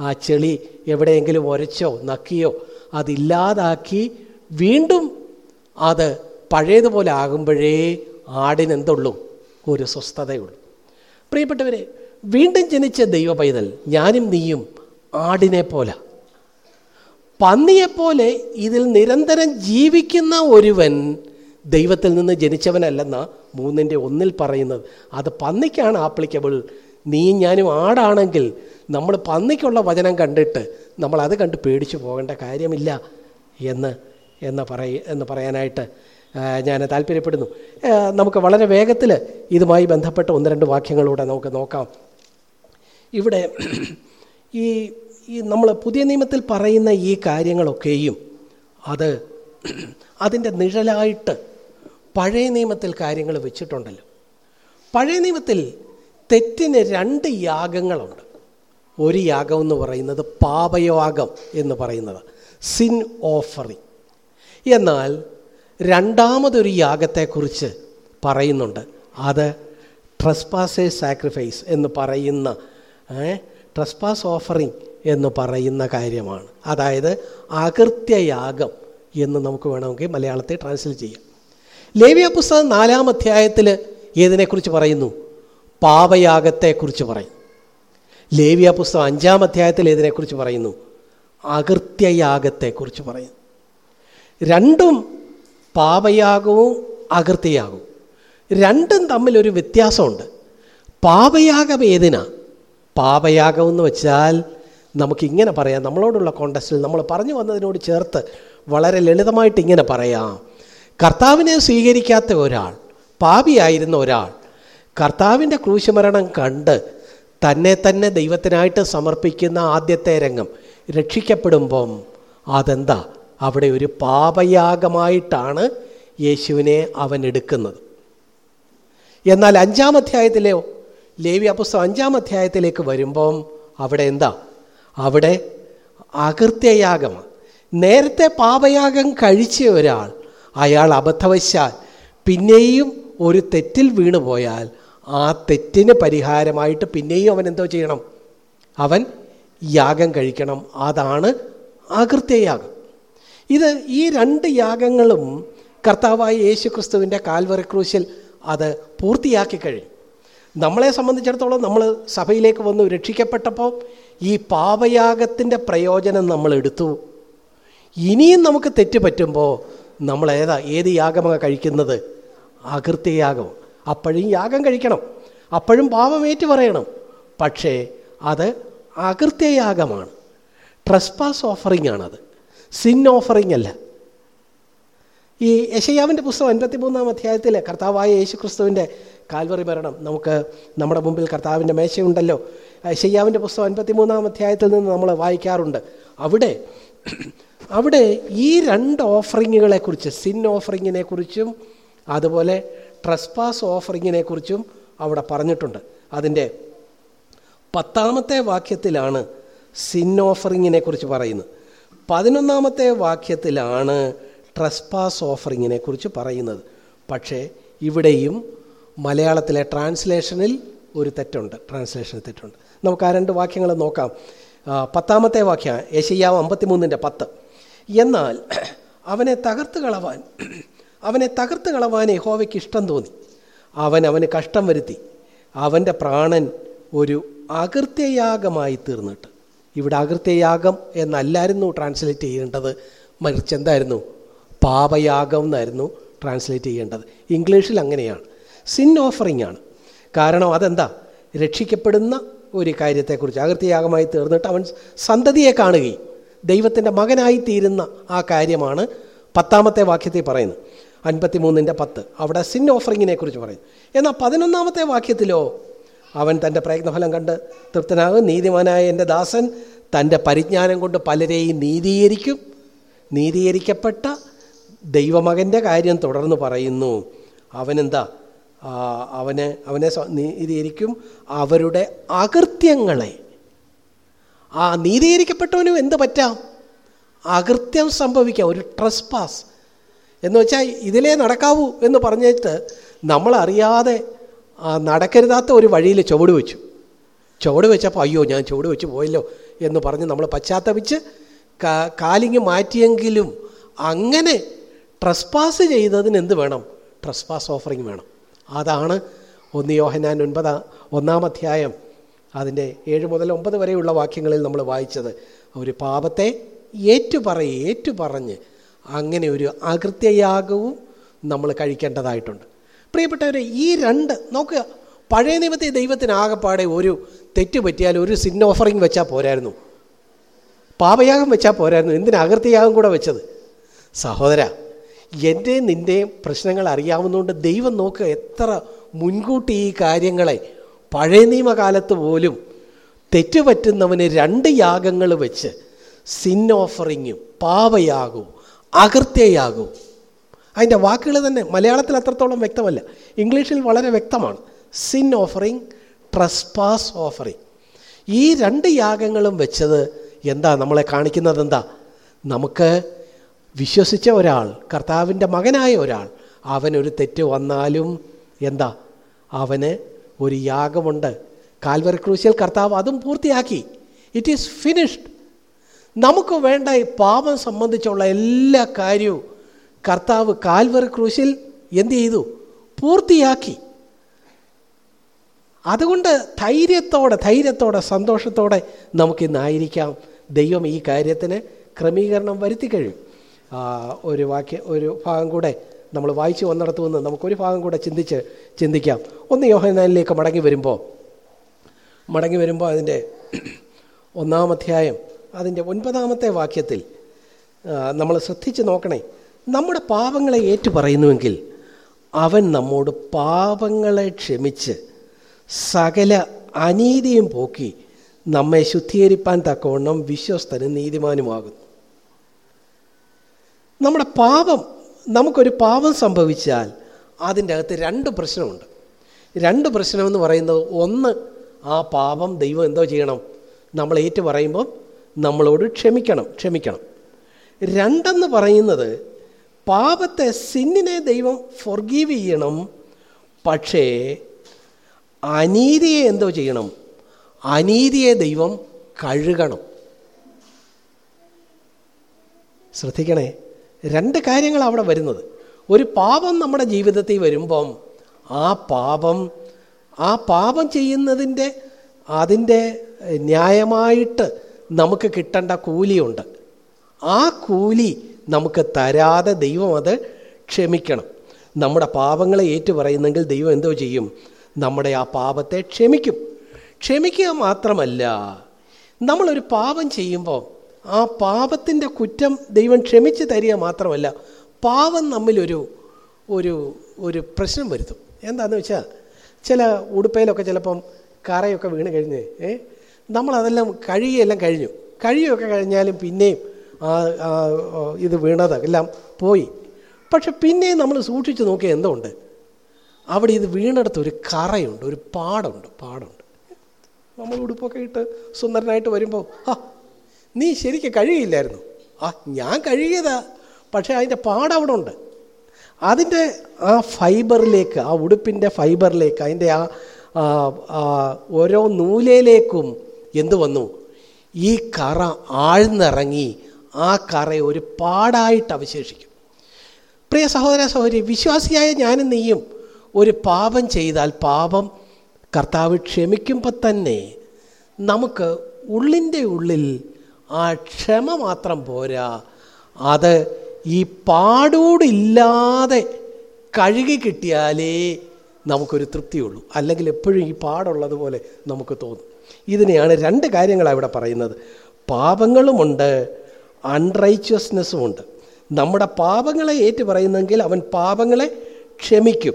ആ ചെളി എവിടെയെങ്കിലും ഒരച്ചോ നക്കിയോ അതില്ലാതാക്കി വീണ്ടും അത് പഴയതുപോലെ ആകുമ്പോഴേ ആടിനെന്തുള്ളൂ? ഒരു സ്വസ്ഥതയുള്ളൂ. പ്രിയപ്പെട്ടവരെ വീണ്ടും ജനിച്ച ദൈവ പൈതൽ ഞാനും നീയും ആടിനെ പോലെ. പന്നിയെപ്പോലെ ഇതിൽ നിരന്തരം ജീവിക്കുന്ന ഒരുവൻ ദൈവത്തിൽ നിന്ന് ജനിച്ചവനല്ലെന്ന മൂന്നിന്റെ ഒന്നിൽ പറയുന്നത്. അത് പന്നിക്കാണ് ആപ്ലിക്കബിൾ നീയും ഞാനും ആടാണെങ്കിൽ നമ്മൾ പന്നിക്കുള്ള വചനം കണ്ടിട്ട് നമ്മൾ അത് കണ്ട് പേടിച്ചു പോകേണ്ട കാര്യമില്ല എന്ന് എന്ന് പറയ എന്ന് പറയാനായിട്ട് ഞാൻ താല്പര്യപ്പെടുന്നു. നമുക്ക് വളരെ വേഗത്തിൽ ഇതുമായി ബന്ധപ്പെട്ട ഒന്ന് രണ്ട് വാക്യങ്ങളൂടെ നമുക്ക് നോക്കാം. ഇവിടെ ഈ ഈ നമ്മൾ പുതിയ നിയമത്തിൽ പറയുന്ന ഈ കാര്യങ്ങളൊക്കെയും അത് അതിന്റെ നിഴലായിട്ട് പഴയ നിയമത്തിൽ കാര്യങ്ങൾ വെച്ചിട്ടുണ്ടല്ലോ. പഴയ നിയമത്തിൽ തെറ്റിന് രണ്ട് യാഗങ്ങളുണ്ട്. ഒരു യാഗം എന്ന് പറയുന്നത് പാപയാഗം എന്ന് പറയുന്നത്. സിൻ ഓഫറിങ് എന്നാൽ രണ്ടാമതൊരു യാഗത്തെക്കുറിച്ച് പറയുന്നുണ്ട്. അത് ട്രസ്പാസേ സാക്രിഫൈസ് എന്ന് പറയുന്ന ട്രസ്പാസ് ഓഫറിങ് എന്ന് പറയുന്ന കാര്യമാണ്. അതായത് അകൃത്യയാഗം എന്ന് നമുക്ക് വേണമെങ്കിൽ മലയാളത്തിൽ ട്രാൻസ്ലേറ്റ് ചെയ്യാം. ലേവ്യ പുസ്തകം നാലാം അധ്യായത്തിൽ ഏതിനെക്കുറിച്ച് പറയുന്നു? പാപയാഗത്തെക്കുറിച്ച് പറയും. ലേവ്യ പുസ്തകം അഞ്ചാം അധ്യായത്തിൽ ഇതിനെക്കുറിച്ച് പറയുന്നു. അകൃത്യയാഗത്തെക്കുറിച്ച് പറയുന്നു. രണ്ടും പാപയാഗവും അകൃത്യയാകും രണ്ടും തമ്മിലൊരു വ്യത്യാസമുണ്ട്. പാപയാഗം ഏതിനാ? പാപയാഗം എന്ന് വെച്ചാൽ നമുക്കിങ്ങനെ പറയാം. നമ്മളോടുള്ള കോണ്ടസ്റ്റിൽ നമ്മൾ പറഞ്ഞു വന്നതിനോട് ചേർത്ത് വളരെ ലളിതമായിട്ട് ഇങ്ങനെ പറയാം. കർത്താവിനെ സ്വീകരിക്കാത്ത ഒരാൾ പാപിയായിരുന്ന ഒരാൾ കർത്താവിന്റെ ക്രൂശമരണം കണ്ട് തന്നെ തന്നെ ദൈവത്തിനായിട്ട് സമർപ്പിക്കുന്ന ആദ്യത്തെ രംഗം രക്ഷിക്കപ്പെടുമ്പം അതെന്താ? അവിടെ ഒരു പാപയാഗമായിട്ടാണ് യേശുവിനെ അവൻ എടുക്കുന്നത്. എന്നാൽ അഞ്ചാം അധ്യായത്തിലെയോ ലേവി അപുസ്തകം അഞ്ചാം അധ്യായത്തിലേക്ക് വരുമ്പം അവിടെ എന്താ? അവിടെ അകൃത്യയാഗമാണ് നേരത്തെ പാപയാഗം കഴിച്ച ഒരാൾ അയാൾ അബദ്ധവശാൽ പിന്നെയും ഒരു തെറ്റിൽ വീണുപോയാൽ ആ തെറ്റിന് പരിഹാരമായിട്ട് പിന്നെയും അവൻ എന്തോ ചെയ്യണം. അവൻ യാഗം കഴിക്കണം. അതാണ് അകൃത്യയാഗം ഇത് ഈ രണ്ട് യാഗങ്ങളും കർത്താവായ യേശു ക്രിസ്തുവിന്റെ കാൽവറി ക്രൂശിൽ അത് പൂർത്തിയാക്കി കഴിഞ്ഞു. നമ്മളെ സംബന്ധിച്ചിടത്തോളം നമ്മൾ സഭയിലേക്ക് വന്നു രക്ഷിക്കപ്പെട്ടപ്പോൾ ഈ പാപയാഗത്തിന്റെ പ്രയോജനം നമ്മൾ എടുത്തു. ഇനിയും നമുക്ക് തെറ്റ് പറ്റുമ്പോൾ നമ്മൾ ഏതാ ഏത് യാഗമാണ് കഴിക്കുന്നത്? അകൃത്യയാഗം അപ്പോഴും യാഗം കഴിക്കണം. അപ്പോഴും പാപമേറ്റു പറയണം പക്ഷേ അത് അകൃത്യയാഗമാണ് ട്രസ്പാസ് ഓഫറിംഗ് ആണത്. സിൻ ഓഫറിംഗ് അല്ല. ഈ യശയ്യാവിന്റെ പുസ്തകം അൻപത്തി മൂന്നാം അധ്യായത്തിൽ കർത്താവായ യേശു ക്രിസ്തുവിന്റെ കാൽവറി മരണം. നമുക്ക് നമ്മുടെ മുമ്പിൽ കർത്താവിന്റെ മേശയുണ്ടല്ലോ. യശയ്യാവിന്റെ പുസ്തകം അൻപത്തി മൂന്നാം അധ്യായത്തിൽ നിന്ന് നമ്മൾ വായിക്കാറുണ്ട്. അവിടെ അവിടെ ഈ രണ്ട് ഓഫറിങ്ങുകളെക്കുറിച്ച് സിൻ ഓഫറിങ്ങിനെ കുറിച്ചും അതുപോലെ ട്രസ്പാസ് ഓഫറിങ്ങിനെ കുറിച്ചും അവിടെ പറഞ്ഞിട്ടുണ്ട്. അതിന്റെ പത്താമത്തെ വാക്യത്തിലാണ് സിൻ ഓഫറിങ്ങിനെ കുറിച്ച് പറയുന്നത്. പതിനൊന്നാമത്തെ വാക്യത്തിലാണ് ട്രസ്പാസ് ഓഫറിങ്ങിനെ കുറിച്ച് പറയുന്നത്. പക്ഷേ ഇവിടെയും മലയാളത്തിലെ ട്രാൻസ്ലേഷനിൽ ഒരു തെറ്റുണ്ട്. ട്രാൻസ്ലേഷൻ തെറ്റുണ്ട്. നമുക്ക് ആ രണ്ട് വാക്യങ്ങൾ നോക്കാം. പത്താമത്തെ വാക്യം യശയ്യാവ് അമ്പത്തിമൂന്നിന്റെ പത്ത്. എന്നാൽ അവനെ തകർത്ത് കളവാൻ അവനെ തകർത്ത് കളവാൻ യഹോവയ്ക്ക് ഇഷ്ടം തോന്നി. അവൻ അവന് കഷ്ടം വരുത്തി. അവന്റെ പ്രാണൻ ഒരു അകൃത്യയാഗമായി തീർന്നിട്ട്. ഇവിടെ അകൃത്യയാഗം എന്നല്ലായിരുന്നു ട്രാൻസ്ലേറ്റ് ചെയ്യേണ്ടത്. മറിച്ച് എന്തായിരുന്നു? പാപയാഗം എന്നായിരുന്നു ട്രാൻസ്ലേറ്റ് ചെയ്യേണ്ടത്. ഇംഗ്ലീഷിൽ അങ്ങനെയാണ്. സിൻ ഓഫറിംഗ് ആണ്. കാരണം അതെന്താ? രക്ഷിക്കപ്പെടുന്ന ഒരു കാര്യത്തെക്കുറിച്ച്. അകൃത്യയാഗമായി തീർന്നിട്ട് അവൻ സന്തതിയെ കാണുകയും ദൈവത്തിന്റെ മകനായി തീരുന്ന ആ കാര്യമാണ് പത്താമത്തെ വാക്യത്തിൽ പറയുന്നത്. അൻപത്തി മൂന്നിന്റെ പത്ത്. അവിടെ സിൻ ഓഫറിങ്ങിനെ കുറിച്ച് പറയും. എന്നാൽ പതിനൊന്നാമത്തെ വാക്യത്തിലോ അവൻ തന്റെ പ്രയത്നഫലം കണ്ട് തൃപ്തനാകും. നീതിമാനായ എന്റെ ദാസൻ തന്റെ പരിജ്ഞാനം കൊണ്ട് പലരെയും നീതീകരിക്കും. നീതീകരിക്കപ്പെട്ട ദൈവമകന്റെ കാര്യം തുടർന്ന് പറയുന്നു. അവനെന്താ? അവനെ അവന് നീതീകരിക്കും. അവരുടെ അകൃത്യങ്ങളെ. ആ നീതീകരിക്കപ്പെട്ടവനും എന്ത് പറ്റാം? അകൃത്യം സംഭവിക്കാം. ഒരു ട്രസ്പാസ് എന്ന് വെച്ചാൽ ഇതിലേ നടക്കാവൂ എന്ന് പറഞ്ഞിട്ട് നമ്മളറിയാതെ നടക്കരുതാത്ത ഒരു വഴിയിൽ ചുവട് വെച്ചു. ചുവട് വെച്ചപ്പോൾ അയ്യോ ഞാൻ ചുവട് വെച്ച് പോയല്ലോ എന്ന് പറഞ്ഞ് നമ്മൾ പശ്ചാത്തപിച്ച് കാ- കാലിങ്ങ് മാറ്റിയെങ്കിലും അങ്ങനെ ട്രസ്പാസ് ചെയ്തതിന് എന്ത് വേണം? ട്രസ്പാസ് ഓഫറിങ് വേണം. അതാണ് ഒന്ന് യോഹനാൻ ഒൻപതാം ഒന്നാം അധ്യായം അതിന്റെ ഏഴ് മുതൽ ഒമ്പത് വരെയുള്ള വാക്യങ്ങളിൽ നമ്മൾ വായിച്ചത്. ഒരു പാപത്തെ ഏറ്റുപറ ഏറ്റുപറഞ്ഞ് അങ്ങനെ ഒരു അകൃത്യയാഗവും നമ്മൾ കഴിക്കേണ്ടതായിട്ടുണ്ട്. പ്രിയപ്പെട്ടവരെ ഈ രണ്ട് നോക്കുക പഴയ നിയമത്തെ ദൈവത്തിന് ആകെപ്പാടെ ഒരു തെറ്റ് പറ്റിയാൽ ഒരു സിൻ ഓഫറിങ് വെച്ചാൽ പോരായിരുന്നു. പാപയാഗം വെച്ചാൽ പോരായിരുന്നു. എന്തിനാ അകൃത്യയാഗം കൂടെ വെച്ചത്? സഹോദര എന്റെയും നിന്റെയും പ്രശ്നങ്ങൾ അറിയാവുന്നതുകൊണ്ട് ദൈവം നോക്കുക എത്ര മുൻകൂട്ടി ഈ കാര്യങ്ങളെ പഴയ നിയമകാലത്ത് പോലും തെറ്റുപറ്റുന്നവന് രണ്ട് യാഗങ്ങൾ വെച്ച് സിൻ ഓഫറിങ്ങും പാപയാകവും അകൃത്യയാകവും അതിന്റെ വാക്കുകൾ തന്നെ മലയാളത്തിൽ അത്രത്തോളം വ്യക്തമല്ല. ഇംഗ്ലീഷിൽ വളരെ വ്യക്തമാണ്. സിൻ ഓഫറിങ് ട്രസ്പാസ് ഓഫറിങ് ഈ രണ്ട് യാഗങ്ങളും വെച്ചത് എന്താ? നമ്മളെ കാണിക്കുന്നത് എന്താ? നമുക്ക് വിശ്വസിച്ച ഒരാൾ കർത്താവിന്റെ മകനായ ഒരാൾ അവനൊരു തെറ്റ് വന്നാലും എന്താ? അവന് ഒരു യാഗമുണ്ട്. കാൽവർ ക്രൂശിയൽ കർത്താവ് അതും പൂർത്തിയാക്കി. ഇറ്റ് ഈസ് ഫിനിഷ്ഡ് നമുക്ക് വേണ്ട ഈ പാപം സംബന്ധിച്ചുള്ള എല്ലാ കാര്യവും കർത്താവ് കാൽവറി ക്രൂശിൽ എന്ത് ചെയ്തു? പൂർത്തിയാക്കി. അതുകൊണ്ട് ധൈര്യത്തോടെ ധൈര്യത്തോടെ സന്തോഷത്തോടെ നമുക്കിന്നായിരിക്കാം. ദൈവം ഈ കാര്യത്തിന് ക്രമീകരണം വരുത്തി കഴിയും. ഒരു വാക്യ ഒരു ഭാഗം കൂടെ നമ്മൾ വായിച്ചു വന്നിടത്തു നിന്ന് നമുക്കൊരു ഭാഗം കൂടെ ചിന്തിച്ച് ചിന്തിക്കാം. ഒന്ന് യോഹനാനിലേക്ക് മടങ്ങി വരുമ്പോൾ മടങ്ങി വരുമ്പോൾ അതിന്റെ ഒന്നാം അധ്യായം അതിന്റെ ഒൻപതാമത്തെ വാക്യത്തിൽ നമ്മൾ ശ്രദ്ധിച്ച് നോക്കണേ. നമ്മുടെ പാപങ്ങളെ ഏറ്റു പറയുന്നുവെങ്കിൽ അവൻ നമ്മോട് പാപങ്ങളെ ക്ഷമിച്ച് സകല അനീതിയും പോക്കി നമ്മെ ശുദ്ധീകരിപ്പാൻ തക്കവണ്ണം വിശ്വസ്തനും നീതിമാനുമാകുന്നു. നമ്മുടെ പാപം നമുക്കൊരു പാപം സംഭവിച്ചാൽ അതിന്റെ അകത്ത് രണ്ട് പ്രശ്നമുണ്ട്. രണ്ട് പ്രശ്നമെന്ന് പറയുന്നത് ഒന്ന് ആ പാപം ദൈവം എന്തോ ചെയ്യണം. നമ്മൾ ഏറ്റു പറയുമ്പോൾ നമ്മളോട് ക്ഷമിക്കണം ക്ഷമിക്കണം. രണ്ടെന്ന് പറയുന്നത് പാപത്തെ സിന്നിനെ ദൈവം ഫൊർഗീവ് ചെയ്യണം പക്ഷേ അനീതിയെ എന്തോ ചെയ്യണം? അനീതിയെ ദൈവം കഴുകണം. ശ്രദ്ധിക്കണേ രണ്ട് കാര്യങ്ങളാണ് അവിടെ വരുന്നത്. ഒരു പാപം നമ്മുടെ ജീവിതത്തിൽ വരുമ്പം ആ പാപം ആ പാപം ചെയ്യുന്നതിന്റെ അതിന്റെ ന്യായമായിട്ട് നമുക്ക് കിട്ടേണ്ട കൂലിയുണ്ട്. ആ കൂലി നമുക്ക് തരാതെ ദൈവം അത് ക്ഷമിക്കണം. നമ്മുടെ പാപങ്ങളെ ഏറ്റുപറയുന്നെങ്കിൽ ദൈവം എന്തോ ചെയ്യും? നമ്മുടെ ആ പാപത്തെ ക്ഷമിക്കും. ക്ഷമിക്കുക മാത്രമല്ല നമ്മളൊരു പാപം ചെയ്യുമ്പോൾ ആ പാപത്തിന്റെ കുറ്റം ദൈവം ക്ഷമിച്ച് തരിക മാത്രമല്ല പാവം നമ്മിലൊരു ഒരു ഒരു പ്രശ്നം വരുത്തും. എന്താണെന്ന് വെച്ചാൽ ചില ഉടുപ്പയിലൊക്കെ ചിലപ്പം കറയൊക്കെ വീണ് കഴിഞ്ഞ് ഏ നമ്മളതെല്ലാം കഴുകിയെല്ലാം കഴിഞ്ഞു. കഴുകിയൊക്കെ കഴിഞ്ഞാലും പിന്നെയും ഇത് വീണത് എല്ലാം പോയി. പക്ഷെ പിന്നെയും നമ്മൾ സൂക്ഷിച്ച് നോക്കിയാൽ എന്തുണ്ട് അവിടെ ഇത് വീണെടുത്ത് ഒരു കറയുണ്ട് ഒരു പാടുണ്ട് പാടുണ്ട്. നമ്മൾ ഉടുപ്പൊക്കെ ഇട്ട് സുന്ദരനായിട്ട് വരുമ്പോൾ ആ നീ ശരിക്കും കഴുകിയില്ലായിരുന്നു ആ ഞാൻ കഴുകിയതാ. പക്ഷേ അതിന്റെ പാടവിടെ ഉണ്ട്. അതിന്റെ ആ ഫൈബറിലേക്ക് ആ ഉടുപ്പിന്റെ ഫൈബറിലേക്ക് അതിന്റെ ആ, ഓരോ നൂലയിലേക്കും എന്ത് വന്നു? ഈ കറ ആഴ്ന്നിറങ്ങി ആ കറ ഒരു പാടായിട്ട് അവശേഷിക്കും. പ്രിയ സഹോദര സഹോദരി വിശ്വാസിയായ ഞാനും നീയും ഒരു പാപം ചെയ്താൽ പാപം കർത്താവ് ക്ഷമിക്കുമ്പോൾ തന്നെ നമുക്ക് ഉള്ളിന്റെ ഉള്ളിൽ ആ ക്ഷമ മാത്രം പോരാ. അത് ഈ പാടോടില്ലാതെ കഴുകി കിട്ടിയാലേ നമുക്കൊരു തൃപ്തിയുള്ളൂ. അല്ലെങ്കിൽ എപ്പോഴും ഈ പാടുള്ളതുപോലെ നമുക്ക് തോന്നും. ഇതിനെയാണ് രണ്ട് കാര്യങ്ങളാണ് ഇവിടെ പറയുന്നത്. പാപങ്ങളുമുണ്ട് അൺറൈച്വസ്നെസ്സും ഉണ്ട് നമ്മുടെ പാപങ്ങളെ ഏറ്റു പറയുന്നെങ്കിൽ അവൻ പാപങ്ങളെ ക്ഷമിക്കും.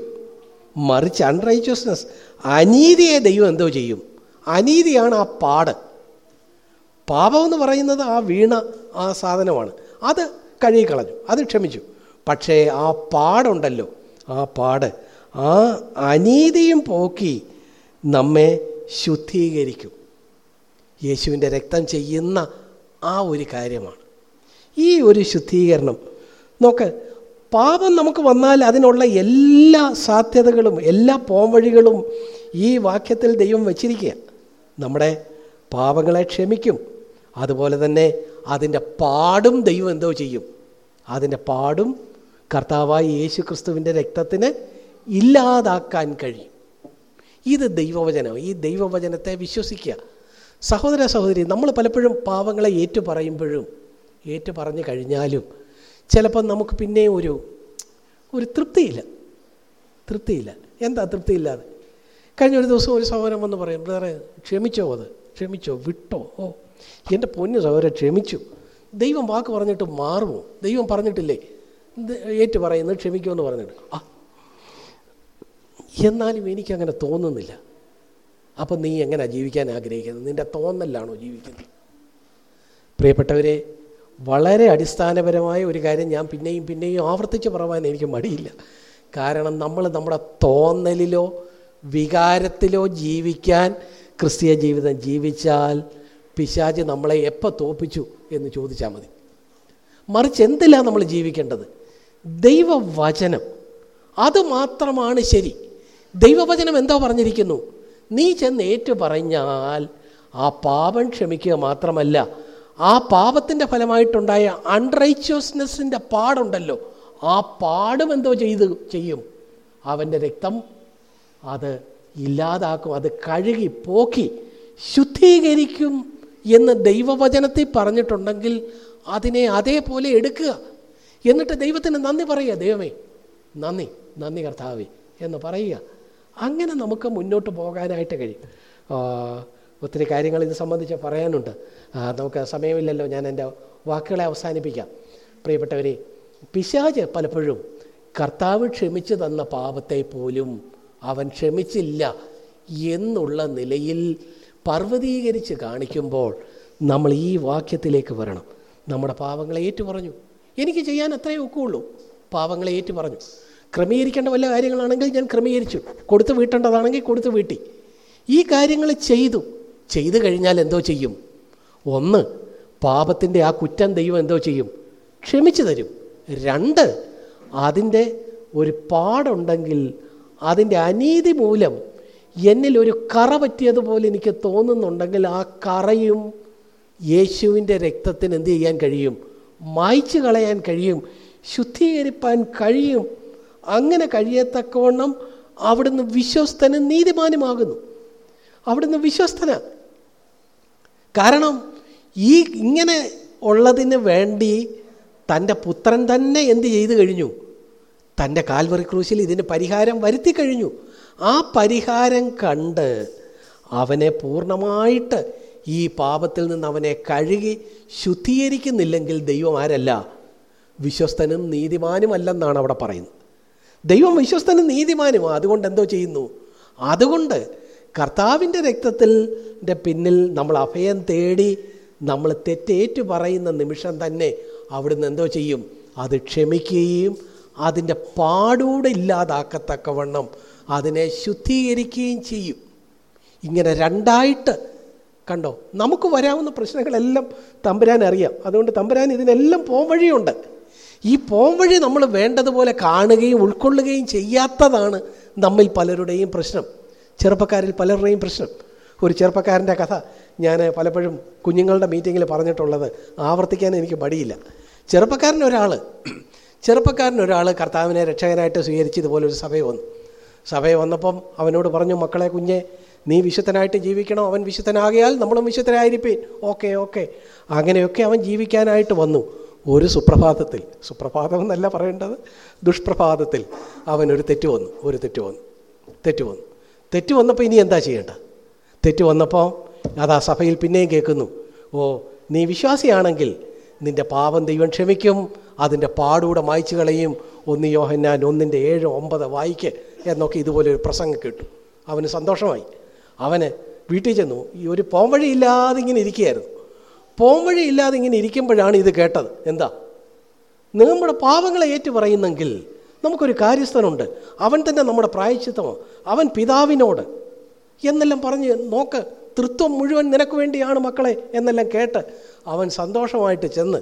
മറിച്ച് അൺറൈച്ചസ്നെസ് അനീതിയെ ദൈവം എന്തോ ചെയ്യും. അനീതിയാണ് ആ പാട്. പാപം എന്ന് പറയുന്നത് ആ വീണ ആ സാധനമാണ്. അത് കഴുകിക്കളഞ്ഞു അത് ക്ഷമിച്ചു. പക്ഷേ ആ പാടുണ്ടല്ലോ ആ പാട്. ആ അനീതിയും പോക്കി നമ്മെ ശുദ്ധീകരിക്കും. യേശുവിന്റെ രക്തം ചെയ്യുന്ന ആ ഒരു കാര്യമാണ്. ഈ ഒരു ശുദ്ധീകരണം നോക്ക് പാപം നമുക്ക് വന്നാൽ അതിനുള്ള എല്ലാ സാധ്യതകളും എല്ലാ പോംവഴികളും ഈ വാക്യത്തിൽ ദൈവം വച്ചിരിക്കുക. നമ്മുടെ പാപങ്ങളെ ക്ഷമിക്കും. അതുപോലെ തന്നെ അതിന്റെ പാടും ദൈവം എന്തോ ചെയ്യും. അതിന്റെ പാടും കർത്താവായ യേശു ക്രിസ്തുവിന്റെ രക്തത്തിന് ഇല്ലാതാക്കാൻ കഴിയും. ഇത് ദൈവവചനം. ഈ ദൈവവചനത്തെ വിശ്വസിക്കുക. സഹോദര സഹോദരി നമ്മൾ പലപ്പോഴും പാവങ്ങളെ ഏറ്റു പറയുമ്പോഴും ഏറ്റു പറഞ്ഞു കഴിഞ്ഞാലും ചിലപ്പോൾ നമുക്ക് പിന്നെ ഒരു ഒരു തൃപ്തിയില്ല. തൃപ്തിയില്ല. എന്താ തൃപ്തിയില്ലാതെ? കഴിഞ്ഞ ഒരു ദിവസം ഒരു സഹോദരൻ വന്ന് പറയും ബ്രദറെ ക്ഷമിച്ചോ അത്? ക്ഷമിച്ചോ? വിട്ടോ? ഓ എന്റെ പൊന്നു സഹോദരൻ ക്ഷമിച്ചു. ദൈവം വാക്ക് പറഞ്ഞിട്ട് മാറുമോ? ദൈവം പറഞ്ഞിട്ടില്ലേ? ഏറ്റു പറയുന്നത് ക്ഷമിക്കുമെന്ന് പറഞ്ഞിട്ട്. ആ. എന്നാലും എനിക്കങ്ങനെ തോന്നുന്നില്ല. അപ്പം നീ എങ്ങനെ ജീവിക്കാൻ ആഗ്രഹിക്കുന്നത്? നിന്റെ തോന്നലാണോ ജീവിക്കുന്നത്? പ്രിയപ്പെട്ടവരെ വളരെ അടിസ്ഥാനപരമായ ഒരു കാര്യം ഞാൻ പിന്നെയും പിന്നെയും ആവർത്തിച്ച് പറവാൻ എനിക്ക് മടിയില്ല. കാരണം നമ്മൾ നമ്മുടെ തോന്നലിലോ വികാരത്തിലോ ജീവിക്കാൻ ക്രിസ്തീയ ജീവിതം ജീവിച്ചാൽ പിശാജ് നമ്മളെ എപ്പോൾ തോപ്പിച്ചു എന്ന് ചോദിച്ചാൽ മതി. മറിച്ച് എന്തിലാണ് നമ്മൾ ജീവിക്കേണ്ടത്? ദൈവവചനം. അത് മാത്രമാണ് ശരി. ദൈവവചനം എന്തോ പറഞ്ഞിരിക്കുന്നു? നീ ചെന്ന് ഏറ്റു പറഞ്ഞാൽ ആ പാപം ക്ഷമിക്കുക മാത്രമല്ല ആ പാപത്തിന്റെ ഫലമായിട്ടുണ്ടായ അൺറൈച്വസ്നെസ്സിന്റെ പാടുണ്ടല്ലോ ആ പാടും എന്തോ ചെയ്ത് ചെയ്യും. അവന്റെ രക്തം അത് ഇല്ലാതാക്കും അത് കഴുകി പോക്കി ശുദ്ധീകരിക്കും എന്ന് ദൈവവചനത്തിൽ പറഞ്ഞിട്ടുണ്ടെങ്കിൽ അതിനെ അതേപോലെ എടുക്കുക. എന്നിട്ട് ദൈവത്തിന് നന്ദി പറയുക ദൈവമേ നന്ദി നന്ദി കർത്താവേ എന്ന് പറയുക. അങ്ങനെ നമുക്ക് മുന്നോട്ട് പോകാനായിട്ട് കഴിയും. ഒത്തിരി കാര്യങ്ങൾ ഇത് സംബന്ധിച്ച് പറയാനുണ്ട്. നമുക്ക് സമയമില്ലല്ലോ ഞാൻ എന്റെ വാക്കുകളെ അവസാനിപ്പിക്കാം. പ്രിയപ്പെട്ടവരെ പിശാജ് പലപ്പോഴും കർത്താവ് ക്ഷമിച്ചു തന്ന പാപത്തെ പോലും അവൻ ക്ഷമിച്ചില്ല എന്നുള്ള നിലയിൽ പർവതീകരിച്ച് കാണിക്കുമ്പോൾ നമ്മൾ ഈ വാക്യത്തിലേക്ക് വരണം. നമ്മുടെ പാവങ്ങളെ ഏറ്റു പറഞ്ഞു എനിക്ക് ചെയ്യാൻ അത്രയേ ഒക്കെ ഉള്ളൂ പാവങ്ങളെ ഏറ്റു പറഞ്ഞു ക്രമീകരിക്കേണ്ട വല്ല കാര്യങ്ങളാണെങ്കിൽ ഞാൻ ക്രമീകരിച്ചു. കൊടുത്ത് വീട്ടേണ്ടതാണെങ്കിൽ കൊടുത്ത് വീട്ടി. ഈ കാര്യങ്ങൾ ചെയ്തു. ചെയ്തു കഴിഞ്ഞാൽ എന്തോ ചെയ്യും? ഒന്ന് പാപത്തിന്റെ ആ കുറ്റം ദൈവം എന്തോ ചെയ്യും? ക്ഷമിച്ചു തരും. രണ്ട് അതിന്റെ ഒരു പാടുണ്ടെങ്കിൽ അതിന്റെ അനീതി മൂലം എന്നിൽ ഒരു കറ പറ്റിയതുപോലെ എനിക്ക് തോന്നുന്നുണ്ടെങ്കിൽ ആ കറയും യേശുവിന്റെ രക്തത്തിന് എന്ത് ചെയ്യാൻ കഴിയും? മായ്ച്ചു കളയാൻ കഴിയും. ശുദ്ധീകരിപ്പാൻ കഴിയും. അങ്ങനെ കഴിയത്തക്കവണ്ണം അവിടുന്ന് വിശ്വസ്തനും നീതിമാനുമാകുന്നു അവിടുന്ന് വിശ്വസ്തന. കാരണം ഈ ഇങ്ങനെ ഉള്ളതിന് വേണ്ടി തന്റെ പുത്രൻ തന്നെ എന്ത് ചെയ്തു കഴിഞ്ഞു? തന്റെ കാൽവറി ക്രൂശിൽ ഇതിന് പരിഹാരം വരുത്തി കഴിഞ്ഞു. ആ പരിഹാരം കണ്ട് അവനെ പൂർണമായിട്ട് ഈ പാപത്തിൽ നിന്ന് അവനെ കഴുകി ശുദ്ധീകരിക്കുന്നില്ലെങ്കിൽ ദൈവം ആരല്ല? വിശ്വസ്തനും നീതിമാനുമല്ലെന്നാണ് അവിടെ പറയുന്നത്. ദൈവം വിശ്വസ്തനും നീതിമാനുമാണ് അതുകൊണ്ട് എന്തോ ചെയ്യുന്നു? അതുകൊണ്ട് കർത്താവിന്റെ രക്തത്തിന്റെ പിന്നിൽ നമ്മൾ അഭയം തേടി നമ്മൾ തെറ്റേറ്റു പറയുന്ന നിമിഷം തന്നെ അവിടുന്ന് എന്തോ ചെയ്യും? അത് ക്ഷമിക്കുകയും അതിന്റെ പാടൂടെ ഇല്ലാതാക്കത്തക്കവണ്ണം അതിനെ ശുദ്ധീകരിക്കുകയും ചെയ്യും. ഇങ്ങനെ രണ്ടായിട്ട് കണ്ടോ? നമുക്ക് വരാവുന്ന പ്രശ്നങ്ങളെല്ലാം തമ്പുരാൻ അറിയാം അതുകൊണ്ട് തമ്പുരാൻ ഇതിനെല്ലാം പോംവഴിയുണ്ട്. ഈ പോംവഴി നമ്മൾ വേണ്ടതുപോലെ കാണുകയും ഉൾക്കൊള്ളുകയും ചെയ്യാത്തതാണ് നമ്മിൽ പലരുടെയും പ്രശ്നം. ചെറുപ്പക്കാരിൽ പലരുടെയും പ്രശ്നം. ഒരു ചെറുപ്പക്കാരന്റെ കഥ ഞാൻ പലപ്പോഴും കുഞ്ഞുങ്ങളുടെ മീറ്റിങ്ങിൽ പറഞ്ഞിട്ടുള്ളത് ആവർത്തിക്കാൻ എനിക്ക് മടിയില്ല. ചെറുപ്പക്കാരൻ ഒരാൾ ചെറുപ്പക്കാരൻ ഒരാൾ കർത്താവിനെ രക്ഷകനായിട്ട് സ്വീകരിച്ച് ഇതുപോലൊരു സഭയിൽ വന്നു. സഭയിൽ വന്നപ്പം അവനോട് പറഞ്ഞു മക്കളെ കുഞ്ഞെ നീ വിശുദ്ധനായിട്ട് ജീവിക്കണം. അവൻ വിശുദ്ധനാകിയാൽ നമ്മളും വിശുദ്ധനായിരിക്കും ഓക്കെ ഓക്കെ. അങ്ങനെയൊക്കെ അവൻ ജീവിക്കാനായിട്ട് വന്നു. ഒരു സുപ്രഭാതത്തിൽ സുപ്രഭാതം എന്നല്ല പറയേണ്ടത് ദുഷ്പ്രഭാതത്തിൽ അവൻ ഒരു തെറ്റ് വന്നു ഒരു തെറ്റ് വന്നു തെറ്റ് വന്നു. തെറ്റ് വന്നപ്പോൾ ഇനി എന്താ ചെയ്യേണ്ടത്? തെറ്റ് വന്നപ്പോൾ അത് ആ സഭയിൽ പിന്നെയും കേൾക്കുന്നു ഓ നീ വിശ്വാസിയാണെങ്കിൽ നിന്റെ പാപം ദൈവം ക്ഷമിക്കും അതിന്റെ പാടൂടെ മായ്ച്ചു കളയും. ഒന്ന് യോഹന്നാൻ ഒന്നിന്റെ ഏഴ് ഒമ്പത് വായിക്ക് എന്നൊക്കെ ഇതുപോലെ ഒരു പ്രസംഗം കേട്ടു. അവന് സന്തോഷമായി. അവന് വീട്ടിൽ ചെന്നു ഈ ഒരു പോംവഴിയില്ലാതെ ഇങ്ങനെ ഇരിക്കുകയായിരുന്നു. പോംവഴി ഇല്ലാതെ ഇങ്ങനെ ഇരിക്കുമ്പോഴാണ് ഇത് കേട്ടത്. എന്താ? നമ്മുടെ പാപങ്ങളെ ഏറ്റു പറയുന്നെങ്കിൽ നമുക്കൊരു കാര്യസ്ഥനുണ്ട്. അവൻ തന്നെ നമ്മുടെ പ്രായച്ചിത്തമോ അവൻ പിതാവിനോട് എന്നെല്ലാം പറഞ്ഞ് നോക്ക് തൃത്വം മുഴുവൻ നിനക്ക് വേണ്ടിയാണ് മക്കളെ എന്നെല്ലാം കേട്ട് അവൻ സന്തോഷമായിട്ട് ചെന്ന്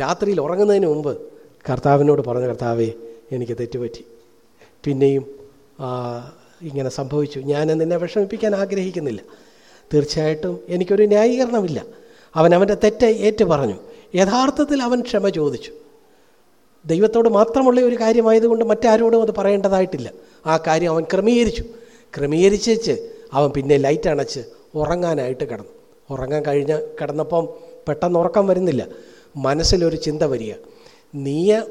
രാത്രിയിൽ ഉറങ്ങുന്നതിന് മുമ്പ് കർത്താവിനോട് പറഞ്ഞ കർത്താവേ എനിക്ക് തെറ്റുപറ്റി. പിന്നെയും ഇങ്ങനെ സംഭവിച്ചു. ഞാൻ നിന്നെ വിഷമിപ്പിക്കാൻ ആഗ്രഹിക്കുന്നില്ല. തീർച്ചയായിട്ടും എനിക്കൊരു ന്യായീകരണമില്ല. അവൻ അവന്റെ തെറ്റ് ഏറ്റു പറഞ്ഞു യഥാർത്ഥത്തിൽ അവൻ ക്ഷമ ചോദിച്ചു. ദൈവത്തോട് മാത്രമുള്ള ഒരു കാര്യമായതുകൊണ്ട് മറ്റാരോടും അത് പറയേണ്ടതായിട്ടില്ല. ആ കാര്യം അവൻ ക്രമീകരിച്ചു. ക്രമീകരിച്ചേച്ച് അവൻ പിന്നെ ലൈറ്റ് അണച്ച് ഉറങ്ങാനായിട്ട് കിടന്നു. ഉറങ്ങാൻ കഴിഞ്ഞ കിടന്നപ്പം പെട്ടെന്ന് ഉറക്കം വരുന്നില്ല. മനസ്സിലൊരു ചിന്ത വരിക. നീയ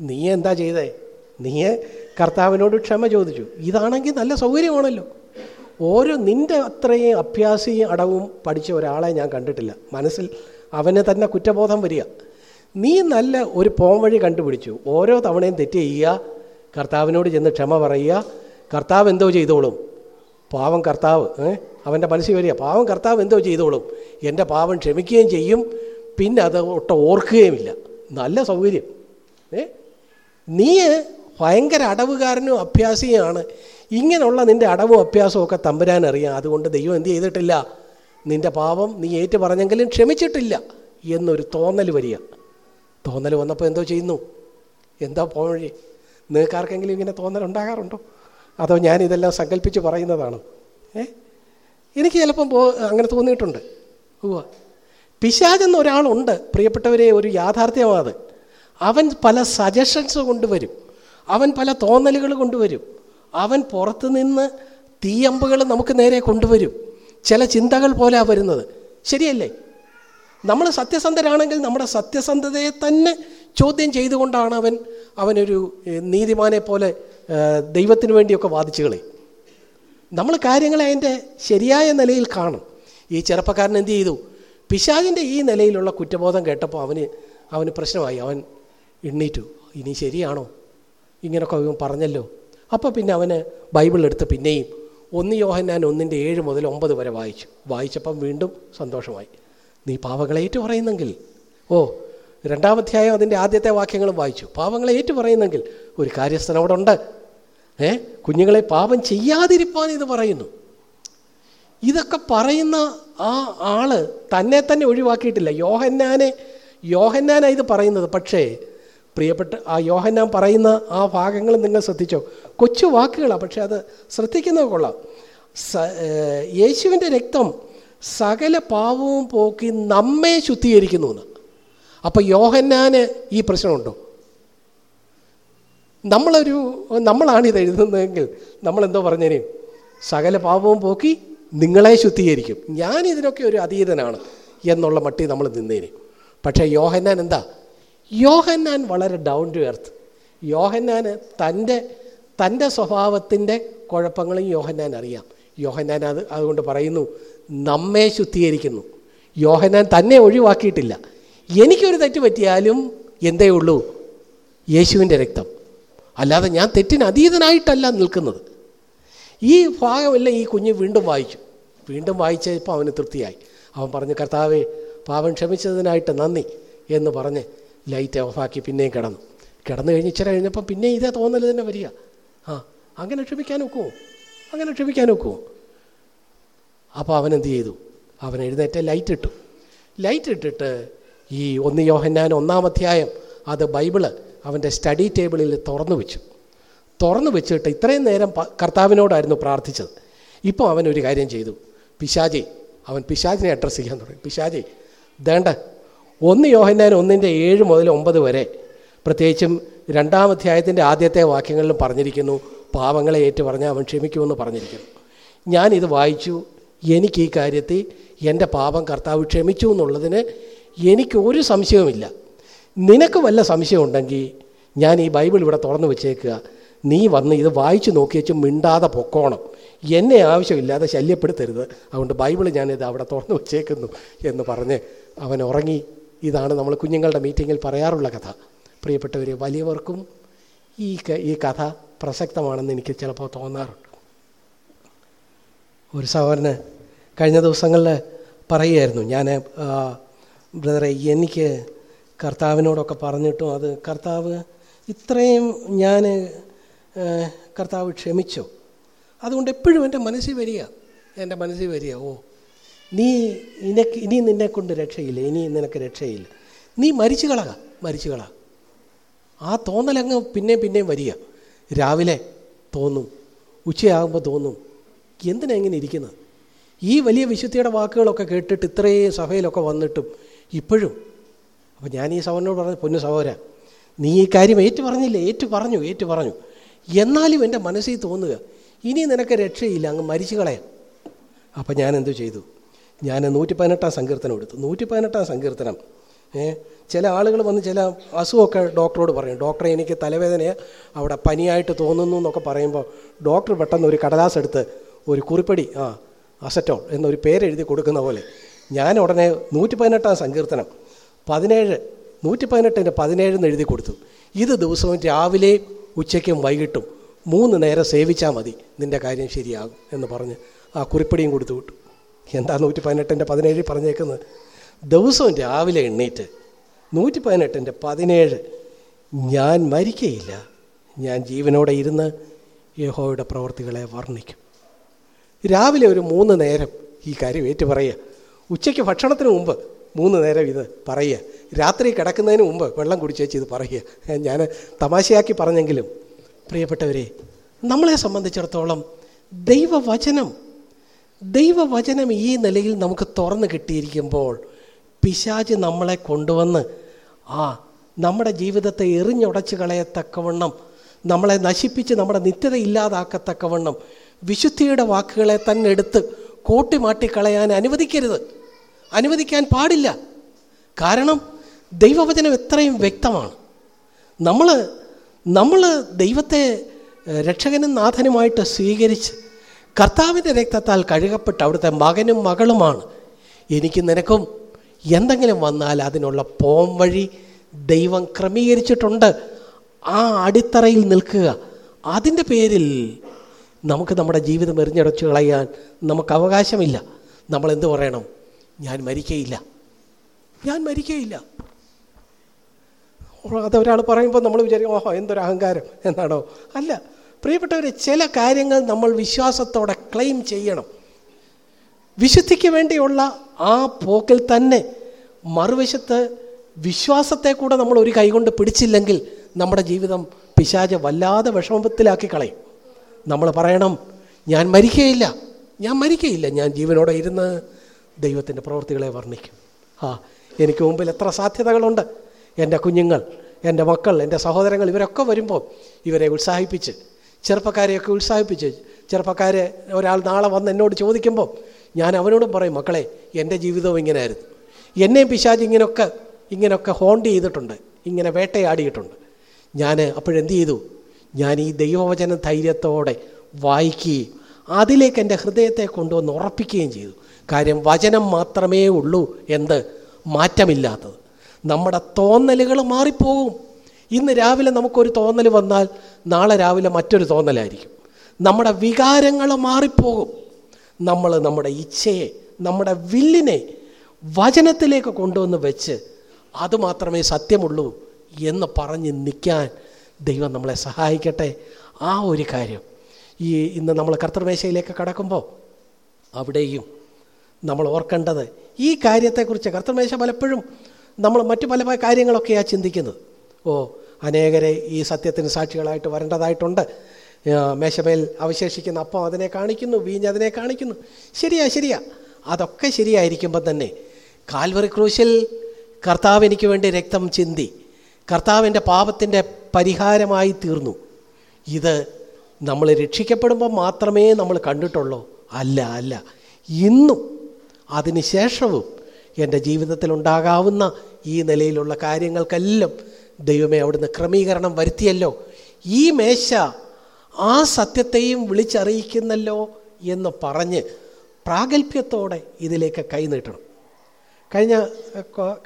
നീ എന്താ ചെയ്തേ? നീ കർത്താവിനോട് ക്ഷമ ചോദിച്ചു. ഇതാണെങ്കിൽ നല്ല സൗകര്യമാണല്ലോ. ഓരോ നിന്റെ അത്രയും അഭ്യാസിയും അടവും പഠിച്ച ഒരാളെ ഞാൻ കണ്ടിട്ടില്ല. മനസ്സിൽ അവന് തന്നെ കുറ്റബോധം വരിക. നീ നല്ല ഒരു പോംവഴി കണ്ടുപിടിച്ചു. ഓരോ തവണയും തെറ്റ് ചെയ്യുക കർത്താവിനോട് ചെന്ന് ക്ഷമ പറയുക കർത്താവ് എന്തോ ചെയ്തോളും. പാവം കർത്താവ് അവന്റെ മനസ്സിൽ വരിക. പാവം കർത്താവ് എന്തോ ചെയ്തോളും. എന്റെ പാവം ക്ഷമിക്കുകയും ചെയ്യും. പിന്നെ അത് ഒട്ടും ഓർക്കുകയുമില്ല. നല്ല സൗകര്യം ഏ? നീ ഭയങ്കര അടവുകാരനും അഭ്യാസിയാണ് ഇങ്ങനെയുള്ള നിന്റെ അടവും അഭ്യാസവും ഒക്കെ തമ്പുരാൻ അറിയാം. അതുകൊണ്ട് ദൈവം എന്ത് ചെയ്തിട്ടില്ല? നിന്റെ പാപം നീ ഏറ്റു പറഞ്ഞെങ്കിലും ക്ഷമിച്ചിട്ടില്ല എന്നൊരു തോന്നൽ വരിക. തോന്നൽ വന്നപ്പോൾ എന്തോ ചെയ്യുന്നു? എന്താ പോഴി നിങ്ങൾക്കാർക്കെങ്കിലും ഇങ്ങനെ തോന്നൽ ഉണ്ടാകാറുണ്ടോ? അതോ ഞാൻ ഇതെല്ലാം സങ്കല്പിച്ച് പറയുന്നതാണോ? ഏ? എനിക്ക് ചിലപ്പം പോ അങ്ങനെ തോന്നിയിട്ടുണ്ട്. ഉവ്വ. പിശാചെന്ന ഒരാളുണ്ട്. പ്രിയപ്പെട്ടവരെ ഒരു യാഥാർത്ഥ്യമാണ് അവൻ പല സജഷൻസ് കൊണ്ടുവരും. അവൻ പല തോന്നലുകൾ കൊണ്ടുവരും. അവൻ പുറത്തു നിന്ന് തീയമ്പുകൾ നമുക്ക് നേരെ കൊണ്ടുവരും. ചില ചിന്തകൾ പോലെ വരുന്നത്. ശരിയല്ലേ? നമ്മൾ സത്യസന്ധരാണെങ്കിൽ നമ്മുടെ സത്യസന്ധതയെ തന്നെ ചോദ്യം ചെയ്തുകൊണ്ടാണ് അവൻ അവനൊരു നീതിമാനെ പോലെ ദൈവത്തിന് വേണ്ടിയൊക്കെ വാദിച്ചു കളി. നമ്മൾ കാര്യങ്ങളെ അതിന്റെ ശരിയായ നിലയിൽ കാണും. ഈ ചെറുപ്പക്കാരൻ എന്ത് ചെയ്തു? പിശാജിന്റെ ഈ നിലയിലുള്ള കുറ്റബോധം കേട്ടപ്പോൾ അവന് അവന് പ്രശ്നമായി. അവൻ എണ്ണീറ്റു. ഇനി ശരിയാണോ? ഇങ്ങനെയൊക്കെ അവൻ പറഞ്ഞല്ലോ. അപ്പോൾ പിന്നെ അവന് ബൈബിൾ എടുത്ത് പിന്നെയും ഒന്ന് യോഹന്നാൻ ഒന്നിന്റെ ഏഴ് മുതൽ ഒമ്പത് വരെ വായിച്ചു. വായിച്ചപ്പം വീണ്ടും സന്തോഷമായി. നീ പാവങ്ങളെ ഏറ്റു പറയുന്നെങ്കിൽ ഓ രണ്ടാമധ്യായം അതിന്റെ ആദ്യത്തെ വാക്യങ്ങളും വായിച്ചു. പാവങ്ങളെ ഏറ്റു പറയുന്നെങ്കിൽ ഒരു കാര്യസ്ഥൻ അവിടെ ഉണ്ട്. ഏ കുഞ്ഞുങ്ങളെ പാപം ചെയ്യാതിരിപ്പാൻ ഇത് പറയുന്നു. ഇതൊക്കെ പറയുന്ന ആ ആൾ തന്നെ തന്നെ ഒഴിവാക്കിയിട്ടില്ല. യോഹന്നാനെ യോഹന്നാനാണ് ഇത് പറയുന്നത്. പക്ഷേ പ്രിയപ്പെട്ട ആ യോഹന്നാൻ പറയുന്ന ആ ഭാഗങ്ങൾ നിങ്ങൾ ശ്രദ്ധിച്ചോ? കൊച്ചു വാക്കുകളാണ് പക്ഷെ അത് ശ്രദ്ധിക്കുന്നത് കൊള്ളാം. സ യേശുവിന്റെ രക്തം സകല പാവവും പോക്കി നമ്മെ ശുദ്ധീകരിക്കുന്നു എന്ന്. അപ്പോൾ യോഹന്നാന് ഈ പ്രശ്നമുണ്ടോ? നമ്മളൊരു നമ്മളാണ് ഇത് എഴുതുന്നതെങ്കിൽ നമ്മളെന്തോ പറഞ്ഞേനെ സകല പാപവും പോക്കി നിങ്ങളെ ശുദ്ധീകരിക്കും. ഞാൻ ഇതിനൊക്കെ ഒരു അതീതനാണ് എന്നുള്ള മട്ടി നമ്മൾ നിന്നേനെ. പക്ഷേ യോഹന്നാൻ എന്താ? യോഹന്നാൻ വളരെ ഡൗൺ ടു എർത്ത് യോഹന്നാന് തന്റെ തന്റെ സ്വഭാവത്തിന്റെ കുഴപ്പങ്ങളും യോഹന്നാൻ അറിയാം. യോഹന്നാൻ അത് അതുകൊണ്ട് പറയുന്നു നമ്മെ ശുദ്ധീകരിക്കുന്നു. യോഹന്നാൻ തന്നെ ഒഴിവാക്കിയിട്ടില്ല. എനിക്കൊരു തെറ്റ് പറ്റിയാലും എന്തേ ഉള്ളൂ? യേശുവിന്റെ രക്തം. അല്ലാതെ ഞാൻ തെറ്റിന് അതീതനായിട്ടല്ല നിൽക്കുന്നത്. ഈ ഭാഗമല്ല ഈ കുഞ്ഞ് വീണ്ടും വായിച്ചു. വീണ്ടും വായിച്ചപ്പോൾ അവന് തൃപ്തിയായി. അവൻ പറഞ്ഞു കർത്താവേ പാവൻ ക്ഷമിച്ചതിനായിട്ട് നന്ദി എന്ന് പറഞ്ഞ് ലൈറ്റ് ഓഫാക്കി പിന്നെയും കിടന്നു. കിടന്നു കഴിഞ്ഞ് ഇച്ചിരി കഴിഞ്ഞപ്പം പിന്നെ ഇതേ തോന്നൽ തന്നെ വരിക. ആ അങ്ങനെ ക്ഷമിക്കാൻ ഒക്കുമോ അങ്ങനെ ക്ഷമിക്കാൻ ഒക്കുമോ അപ്പോൾ അവൻ എന്ത് ചെയ്തു? അവൻ എഴുന്നേറ്റ് ലൈറ്റ് ഇട്ടു. ലൈറ്റ് ഇട്ടിട്ട് ഈ ഒന്ന് യോഹന്നാൻ ഒന്നാം അധ്യായം അത് ബൈബിൾ അവന്റെ സ്റ്റഡി ടേബിളിൽ തുറന്നു വെച്ചു. തുറന്നു വെച്ചിട്ട് ഇത്രയും നേരം കർത്താവിനോടായിരുന്നു പ്രാർത്ഥിച്ചത്. ഇപ്പോൾ അവൻ ഒരു കാര്യം ചെയ്തു. പിശാജി അവൻ പിശാജിനെ അഡ്രസ്സ് ചെയ്യാൻ തുടങ്ങി. പിശാജി വേണ്ട ഒന്ന് യോഹന്നാൻ ഒന്നിന്റെ ഏഴ് മുതൽ ഒമ്പത് വരെ. പ്രത്യേകിച്ചും രണ്ടാം അധ്യായത്തിന്റെ ആദ്യത്തെ വാക്യങ്ങളിലും പറഞ്ഞിരിക്കുന്നു പാവങ്ങളെ ഏറ്റു പറഞ്ഞാൽ അവൻ ക്ഷമിക്കുമെന്ന് പറഞ്ഞിരിക്കുന്നു. ഞാനിത് വായിച്ചു എനിക്ക് ഈ കാര്യത്തിൽ എന്റെ പാപം കർത്താവ് ക്ഷമിച്ചു എന്നുള്ളതിന് എനിക്ക് ഒരു സംശയവുമില്ല. നിനക്ക് വല്ല സംശയമുണ്ടെങ്കിൽ ഞാൻ ഈ ബൈബിൾ ഇവിടെ തുറന്നു വെച്ചേക്കുക. നീ വന്ന് ഇത് വായിച്ചു നോക്കിയേച്ച് മിണ്ടാതെ പൊക്കോണം. എന്നെ ആവശ്യമില്ലാതെ ശല്യപ്പെടുത്തരുത്. അതുകൊണ്ട് ബൈബിൾ ഞാനിത് അവിടെ തുറന്നു വെച്ചേക്കുന്നു എന്ന് പറഞ്ഞ് അവൻ ഉറങ്ങി. ഇതാണ് നമ്മൾ കുഞ്ഞുങ്ങളുടെ മീറ്റിങ്ങിൽ പറയാറുള്ള കഥ. പ്രിയപ്പെട്ടവർ വലിയവർക്കും ഈ ഈ കഥ പ്രസക്തമാണെന്ന് എനിക്ക് ചിലപ്പോൾ തോന്നാറുണ്ട്. ഒരു സഹോദരന് കഴിഞ്ഞ ദിവസങ്ങളിൽ പറയുമായിരുന്നു ഞാൻ ബ്രദറെ എനിക്ക് കർത്താവിനോടൊക്കെ പറഞ്ഞിട്ടും അത് കർത്താവ് ഇത്രയും ഞാൻ കർത്താവ് ക്ഷമിച്ചു. അതുകൊണ്ട് എപ്പോഴും എന്റെ മനസ്സിൽ വരിക. എന്റെ മനസ്സിൽ വരിക. ഓ നീ ഇനക്ക് ഇനി നിന്നെ കൊണ്ട് രക്ഷയില്ല ഇനി നിനക്ക് രക്ഷയില്ല. നീ മരിച്ചു കളക മരിച്ചു കള. ആ തോന്നലങ്ങ് പിന്നെയും പിന്നെയും വരിക. രാവിലെ തോന്നും ഉച്ചയാകുമ്പോൾ തോന്നും എന്തിനാ ഇങ്ങനെ ഇരിക്കുന്നത്? ഈ വലിയ വിശുദ്ധിയുടെ വാക്കുകളൊക്കെ കേട്ടിട്ട് ഇത്രയും സഭയിലൊക്കെ വന്നിട്ടും ഇപ്പോഴും. അപ്പോൾ ഞാൻ ഈ സഹോനോട് പറഞ്ഞു പൊന്നു സഹോര നീ ഈ കാര്യം ഏറ്റു പറഞ്ഞില്ലേ? ഏറ്റു പറഞ്ഞു ഏറ്റു പറഞ്ഞു. എന്നാലും എന്റെ മനസ്സിൽ തോന്നുക ഇനി നിനക്ക് രക്ഷയില്ല അങ്ങ് മരിച്ചു കളയാം. അപ്പം ഞാൻ എന്തു ചെയ്തു? ഞാൻ നൂറ്റി പതിനെട്ടാം സങ്കീർത്തനം എടുത്തു. നൂറ്റി പതിനെട്ടാം സങ്കീർത്തനം ചില ആളുകൾ വന്ന് ചില അസുഖമൊക്കെ ഡോക്ടറോട് പറയും. ഡോക്ടറെ എനിക്ക് തലവേദന അവിടെ പനിയായിട്ട് തോന്നുന്നു എന്നൊക്കെ പറയുമ്പോൾ ഡോക്ടർ പെട്ടെന്ന് ഒരു കടലാസ് എടുത്ത് ഒരു കുറിപ്പടി ആ അസറ്റോൾ എന്നൊരു പേരെഴുതി കൊടുക്കുന്ന പോലെ. ഞാൻ ഉടനെ നൂറ്റി പതിനെട്ടാം സങ്കീർത്തനം പതിനേഴ് നൂറ്റി പതിനെട്ടിന്റെ പതിനേഴെന്ന് എഴുതി കൊടുത്തു. ഇത് ദിവസവും രാവിലെ ഉച്ചയ്ക്കും വൈകിട്ടും മൂന്ന് നേരം സേവിച്ചാൽ മതി. നിന്റെ കാര്യം ശരിയാകും എന്ന് പറഞ്ഞ് ആ കുറിപ്പടിയും കൊടുത്തു വിട്ടു. എന്താ നൂറ്റി പതിനെട്ടിന്റെ പതിനേഴിൽ പറഞ്ഞേക്കുന്നത്? ദിവസവും രാവിലെ എണ്ണീറ്റ് നൂറ്റി പതിനെട്ടിന്റെ പതിനേഴ് ഞാൻ മരിക്കയില്ല. ഞാൻ ജീവനോടെ ഇരുന്ന് യഹോയുടെ പ്രവർത്തികളെ വർണിക്കും. രാവിലെ ഒരു മൂന്ന് നേരം ഈ കാര്യം ഏറ്റു പറയുക. ഉച്ചയ്ക്ക് ഭക്ഷണത്തിന് മുമ്പ് മൂന്ന് നേരം ഇത് പറയുക. രാത്രി കിടക്കുന്നതിന് മുമ്പ് വെള്ളം കുടിച്ചേച്ച് ഇത് പറയുക. ഞാൻ തമാശയാക്കി പറഞ്ഞെങ്കിലും പ്രിയപ്പെട്ടവരെ നമ്മളെ സംബന്ധിച്ചിടത്തോളം ദൈവവചനം ദൈവവചനം ഈ നിലയിൽ നമുക്ക് തുറന്ന് കിട്ടിയിരിക്കുമ്പോൾ പിശാജ് നമ്മളെ കൊണ്ടുവന്ന് ആ നമ്മുടെ ജീവിതത്തെ എറിഞ്ഞുടച്ച് കളയത്തക്കവണ്ണം നമ്മളെ നശിപ്പിച്ച് നമ്മുടെ നിത്യത ഇല്ലാതാക്കത്തക്കവണ്ണം വിശുദ്ധിയുടെ വാക്കുകളെ തന്നെ എടുത്ത് കൂട്ടിമാട്ടിക്കളയാൻ അനുവദിക്കരുത്. അനുവദിക്കാൻ പാടില്ല. കാരണം ദൈവവചനം എത്രയും വ്യക്തമാണ്. നമ്മൾ നമ്മൾ ദൈവത്തെ രക്ഷകനും നാഥനുമായിട്ട് സ്വീകരിച്ച് കർത്താവിന്റെ രക്തത്താൽ കഴുകപ്പെട്ട് അവിടുത്തെ മകനും മകളുമാണ്. എനിക്ക് നിനക്കും എന്തെങ്കിലും വന്നാൽ അതിനുള്ള പോം വഴി ദൈവം ക്രമീകരിച്ചിട്ടുണ്ട്. ആ അടിത്തറയിൽ നിൽക്കുക. അതിന്റെ പേരിൽ നമുക്ക് നമ്മുടെ ജീവിതം എറിഞ്ഞടച്ചു കളയാൻ നമുക്ക് അവകാശമില്ല. നമ്മൾ എന്ത് പറയണം? ഞാൻ മരിക്കയില്ല. ഞാൻ മരിക്കയില്ല. അതൊരാൾ പറയുമ്പോൾ നമ്മൾ വിചാരിക്കും ഓഹോ എന്തൊരു അഹങ്കാരം എന്നാണോ? അല്ല. പ്രിയപ്പെട്ടവരെ ചില കാര്യങ്ങൾ നമ്മൾ വിശ്വാസത്തോടെ ക്ലെയിം ചെയ്യണം. വിശുദ്ധിക്ക് വേണ്ടിയുള്ള ആ പോക്കിൽ തന്നെ മറുവശത്ത് വിശ്വാസത്തെ കൂടെ നമ്മൾ ഒരു കൈകൊണ്ട് പിടിച്ചില്ലെങ്കിൽ നമ്മുടെ ജീവിതം പിശാച വല്ലാതെ വിഷമത്തിലാക്കി കളയും. നമ്മൾ പറയണം ഞാൻ മരിക്കയില്ല ഞാൻ മരിക്കയില്ല ഞാൻ ജീവനോടെ ഇരുന്ന് ദൈവത്തിന്റെ പ്രവൃത്തികളെ വർണിക്കും. ആ എനിക്ക് മുമ്പിൽ എത്ര സാധ്യതകളുണ്ട്. എന്റെ കുഞ്ഞുങ്ങൾ എന്റെ മക്കൾ എന്റെ സഹോദരങ്ങൾ ഇവരൊക്കെ വരുമ്പോൾ ഇവരെ ഉത്സാഹിപ്പിച്ച് ചെറുപ്പക്കാരെയൊക്കെ ഉത്സാഹിപ്പിച്ച് ചെറുപ്പക്കാരെ ഒരാൾ നാളെ വന്ന് എന്നോട് ചോദിക്കുമ്പോൾ ഞാൻ അവനോടും പറയും മക്കളെ എന്റെ ജീവിതവും ഇങ്ങനെയായിരുന്നു. എന്നെയും പിശാജ് ഇങ്ങനെയൊക്കെ ഇങ്ങനെയൊക്കെ ഹോണ്ട് ചെയ്തിട്ടുണ്ട് ഇങ്ങനെ വേട്ടയാടിയിട്ടുണ്ട്. ഞാൻ അപ്പോഴെന്ത് ചെയ്തു? ഞാൻ ഈ ദൈവവചന ധൈര്യത്തോടെ വായിക്കുകയും അതിലേക്ക് എന്റെ ഹൃദയത്തെ കൊണ്ടുവന്ന് ഉറപ്പിക്കുകയും ചെയ്തു. കാര്യം വചനം മാത്രമേ ഉള്ളൂ എന്ത്? മാറ്റമില്ലാത്തത്. നമ്മുടെ തോന്നലുകൾ മാറിപ്പോകും. ഇന്ന് രാവിലെ നമുക്കൊരു തോന്നൽ വന്നാൽ നാളെ രാവിലെ മറ്റൊരു തോന്നലായിരിക്കും. നമ്മുടെ വികാരങ്ങൾ മാറിപ്പോകും. നമ്മൾ നമ്മുടെ ഇച്ഛയെ നമ്മുടെ വില്ലിനെ വചനത്തിലേക്ക് കൊണ്ടുവന്ന് വെച്ച് അതുമാത്രമേ സത്യമുള്ളൂ എന്ന് പറഞ്ഞ് നിൽക്കാൻ ദൈവം നമ്മളെ സഹായിക്കട്ടെ. ആ ഒരു കാര്യം. ഈ ഇന്ന് നമ്മൾ കർത്തൃമേശയിലേക്ക് കടക്കുമ്പോൾ അവിടെയും നമ്മൾ ഓർക്കേണ്ടത് ഈ കാര്യത്തെക്കുറിച്ച് കർത്തൃമേശ പലപ്പോഴും നമ്മൾ മറ്റു പല കാര്യങ്ങളൊക്കെയാണ് ചിന്തിക്കുന്നത്. ഓ അനേകരെ ഈ സത്യത്തിന് സാക്ഷികളായിട്ട് വരേണ്ടതായിട്ടുണ്ട്. മേശമേൽ അവശേഷിക്കുന്ന അപ്പം അതിനെ കാണിക്കുന്നു വീഞ്ഞ് അതിനെ കാണിക്കുന്നു. ശരിയാ ശരിയാ. അതൊക്കെ ശരിയായിരിക്കുമ്പോൾ തന്നെ കാൽവറി ക്രൂശിൽ കർത്താവ് എനിക്ക് വേണ്ടി രക്തം ചിന്തി. കർത്താവിന്റെ പാപത്തിന്റെ പരിഹാരമായി തീർന്നു. ഇത് നമ്മൾ രക്ഷിക്കപ്പെടുമ്പോൾ മാത്രമേ നമ്മൾ കണ്ടിട്ടുള്ളൂ. അല്ല അല്ല. ഇന്നും അതിനുശേഷവും എന്റെ ജീവിതത്തിൽ ഉണ്ടാകാവുന്ന ഈ നിലയിലുള്ള കാര്യങ്ങൾക്കെല്ലാം ദൈവമേ അവിടുന്ന് ക്രമീകരണം വരുത്തിയല്ലോ. ഈ മേശ ആ സത്യത്തെയും വിളിച്ചറിയിക്കുന്നല്ലോ എന്ന് പറഞ്ഞ് പ്രാഗൽഭ്യത്തോടെ ഇതിലേക്ക് കൈനീട്ടണം കഴിഞ്ഞ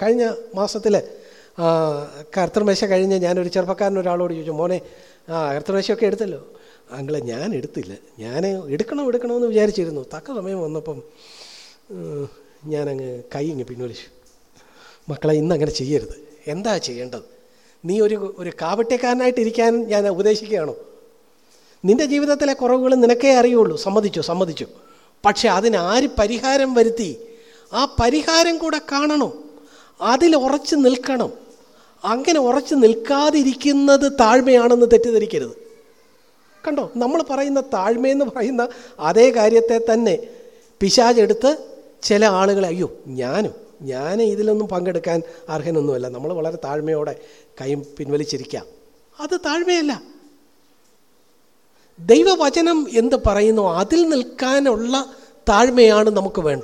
കഴിഞ്ഞ മാസത്തിൽ കർത്തൃമേശ കഴിഞ്ഞ് ഞാനൊരു ചെറുപ്പക്കാരൻ ഒരാളോട് ചോദിച്ചു മോനെ ആ കർത്തനാശമൊക്കെ എടുത്തല്ലോ? അങ്ങളെ ഞാൻ എടുത്തില്ല. ഞാൻ എടുക്കണം എടുക്കണമെന്ന് വിചാരിച്ചിരുന്നു. തക്ക സമയം വന്നപ്പം ഞാനങ്ങ് കൈ ഇങ്ങ് പിൻവലിച്ചു. മക്കളെ ഇന്നങ്ങനെ ചെയ്യരുത്. എന്താ ചെയ്യേണ്ടത്? നീ ഒരു ഒരു കാവട്ടിക്കാരനായിട്ട് ഇരിക്കാൻ ഞാൻ ഉപദേശിക്കുകയാണോ? നിന്റെ ജീവിതത്തിലെ കുറവുകൾ നിനക്കേ അറിയുള്ളൂ. സമ്മതിച്ചു? സമ്മതിച്ചു. പക്ഷെ അതിന് ആര് പരിഹാരം വരുത്തി? ആ പരിഹാരം കൂടെ കാണണം. അതിൽ ഉറച്ചു നിൽക്കണം. അങ്ങനെ ഉറച്ചു നിൽക്കാതിരിക്കുന്നത് താഴ്മയാണെന്ന് തെറ്റിദ്ധരിക്കരുത്. കണ്ടോ? നമ്മൾ പറയുന്ന താഴ്മയെന്ന് പറയുന്ന അതേ കാര്യത്തെ തന്നെ പിശാചെടുത്ത് ചില ആളുകളെ അയ്യോ ഞാനും ഞാൻ ഇതിലൊന്നും പങ്കെടുക്കാൻ അർഹനൊന്നുമല്ല. നമ്മൾ വളരെ താഴ്മയോടെ കൈ പിൻവലിച്ചിരിക്കാം. അത് താഴ്മയല്ല. ദൈവവചനം എന്ത് പറയുന്നു? അതിൽ നിൽക്കാനുള്ള താഴ്മയാണ് നമുക്ക് വേണ്ട.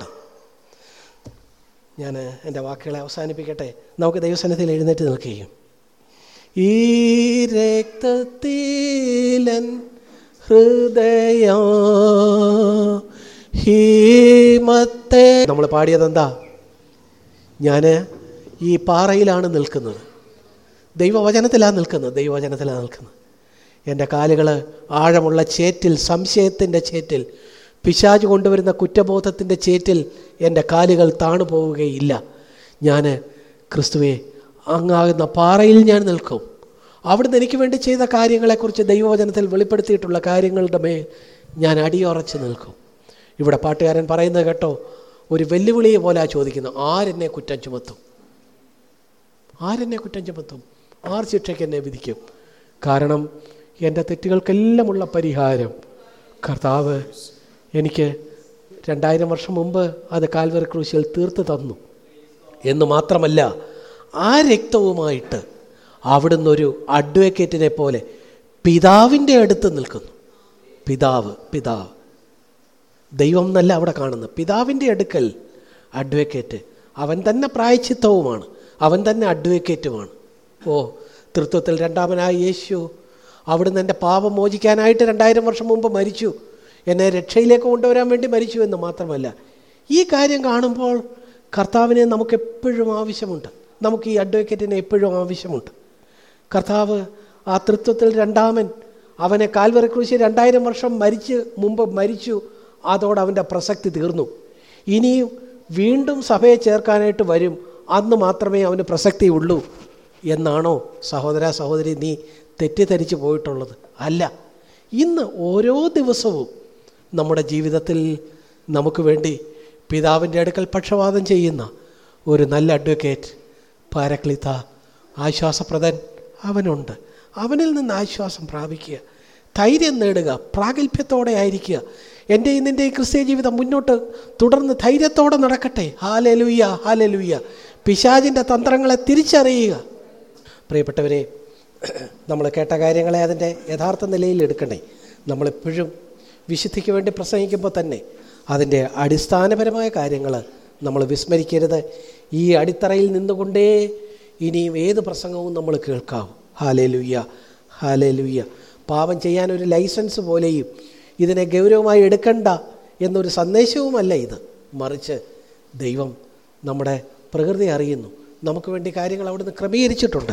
ഞാൻ എന്റെ വാക്കുകളെ അവസാനിപ്പിക്കട്ടെ? നമുക്ക് ദൈവസനത്തിൽ എഴുന്നേറ്റ് നിൽക്കുകയും. ഈ രക്തത്തിലൻ ഹൃദയ ഹീമത്തെ നമ്മൾ പാടിയത് എന്താ ഞാൻ ഈ പാറയിലാണ് നിൽക്കുന്നത്. ദൈവവചനത്തിലാണ് നിൽക്കുന്നത് ദൈവവചനത്തിലാണ് നിൽക്കുന്നത്. എന്റെ കാലുകൾ ആഴമുള്ള ചേറ്റിൽ സംശയത്തിന്റെ ചേറ്റിൽ പിശാജ് കൊണ്ടുവരുന്ന കുറ്റബോധത്തിന്റെ ചേറ്റിൽ എന്റെ കാലുകൾ താണു പോവുകയില്ല. ഞാൻ ക്രിസ്തുവെ അങ്ങാകുന്ന പാറയിൽ ഞാൻ നിൽക്കും. അവിടുന്ന് എനിക്ക് വേണ്ടി ചെയ്ത കാര്യങ്ങളെക്കുറിച്ച് ദൈവവചനത്തിൽ വെളിപ്പെടുത്തിയിട്ടുള്ള കാര്യങ്ങളുടെ മേൽ ഞാൻ അടിയുറച്ച് നിൽക്കും. ഇവിടെ പാട്ടുകാരൻ പറയുന്നത് കേട്ടോ ഒരു വെല്ലുവിളിയെ പോലെ ചോദിക്കുന്നു ആരെന്നെ കുറ്റം ചുമത്തും? ആരെന്നെ കുറ്റം ചുമത്തും? ആർ ശിക്ഷയ്ക്ക് എന്നെ വിധിക്കും? കാരണം എന്റെ തെറ്റുകൾക്കെല്ലാമുള്ള പരിഹാരം കർത്താവ് എനിക്ക് രണ്ടായിരം വർഷം മുമ്പ് അത് കാൽവറി ക്രൂശിൽ തീർത്ത് തന്നു. എന്ന് മാത്രമല്ല ആ രക്തവുമായിട്ട് അവിടുന്ന് ഒരു അഡ്വക്കേറ്റിനെ പോലെ പിതാവിന്റെ അടുത്ത് നിൽക്കുന്നു. പിതാവ് പിതാവ്. ദൈവം എന്നല്ല അവിടെ കാണുന്നത്. പിതാവിന്റെ അടുക്കൽ അഡ്വക്കേറ്റ് അവൻ തന്നെ പ്രായച്ചിത്തവുമാണ്. അവൻ തന്നെ അഡ്വക്കേറ്റുമാണ് ഓ തൃത്വത്തിൽ രണ്ടാമനായ യേശു അവിടുന്ന് എന്റെ പാപം മോചിക്കാനായിട്ട് രണ്ടായിരം വർഷം മുമ്പ് മരിച്ചു. എന്നെ രക്ഷയിലേക്ക് കൊണ്ടുവരാൻ വേണ്ടി മരിച്ചു എന്ന് മാത്രമല്ല ഈ കാര്യം കാണുമ്പോൾ കർത്താവിനെ നമുക്ക് എപ്പോഴും ആവശ്യമുണ്ട്. നമുക്ക് ഈ അഡ്വക്കേറ്റിനെ എപ്പോഴും ആവശ്യമുണ്ട്. കർത്താവ് ആ തൃത്വത്തിൽ രണ്ടാമൻ അവനെ കാൽവറി കുറിച്ച് രണ്ടായിരം വർഷം മരിച്ച് മുമ്പ് മരിച്ചു. അതോടെ അവന്റെ പ്രസക്തി തീർന്നു. ഇനിയും വീണ്ടും സഭയെ ചേർക്കാനായിട്ട് വരും. അന്ന് മാത്രമേ അവന് പ്രസക്തിയുള്ളൂ എന്നാണോ സഹോദര സഹോദരി നീ തെറ്റിദ്ധരിച്ചു പോയിട്ടുള്ളത്? അല്ല. ഇന്ന് ഓരോ ദിവസവും നമ്മുടെ ജീവിതത്തിൽ നമുക്ക് വേണ്ടി പിതാവിന്റെ അടുക്കൽ പക്ഷപാതം ചെയ്യുന്ന ഒരു നല്ല അഡ്വക്കേറ്റ് പാരക്ലിത ആശ്വാസപ്രദൻ അവനുണ്ട്. അവനിൽ നിന്ന് ആശ്വാസം പ്രാപിക്കുക. ധൈര്യം നേടുക. പ്രാഗൽഭ്യത്തോടെ ആയിരിക്കുക. എന്റെ നിന്റെ ക്രിസ്തീയ ജീവിതം മുന്നോട്ട് തുടർന്ന് ധൈര്യത്തോടെ നടക്കട്ടെ. ഹാലലുയ്യ ഹാലലുയ്യ പിശാജിന്റെ തന്ത്രങ്ങളെ തിരിച്ചറിയുക. പ്രിയപ്പെട്ടവരെ നമ്മൾ കേട്ട കാര്യങ്ങളെ അതിന്റെ യഥാർത്ഥ നിലയിൽ എടുക്കണേ നമ്മളെപ്പോഴും വിശുദ്ധിക്ക് വേണ്ടി പ്രസംഗിക്കുമ്പോൾ തന്നെ അതിന്റെ അടിസ്ഥാനപരമായ കാര്യങ്ങൾ നമ്മൾ വിസ്മരിക്കരുത്. ഈ അടിത്തറയിൽ നിന്നുകൊണ്ടേ ഇനിയും ഏത് പ്രസംഗവും നമ്മൾ കേൾക്കാവും ഹാലേ ലുയ്യ ഹാലേ ലുയ്യ പാപം ചെയ്യാനൊരു ലൈസൻസ് പോലെയും ഇതിനെ ഗൗരവമായി എടുക്കണ്ട എന്നൊരു സന്ദേശവുമല്ല ഇത്. മറിച്ച് ദൈവം നമ്മുടെ പ്രകൃതി അറിയുന്നു. നമുക്ക് വേണ്ടി കാര്യങ്ങൾ അവിടുന്ന് ക്രമീകരിച്ചിട്ടുണ്ട്.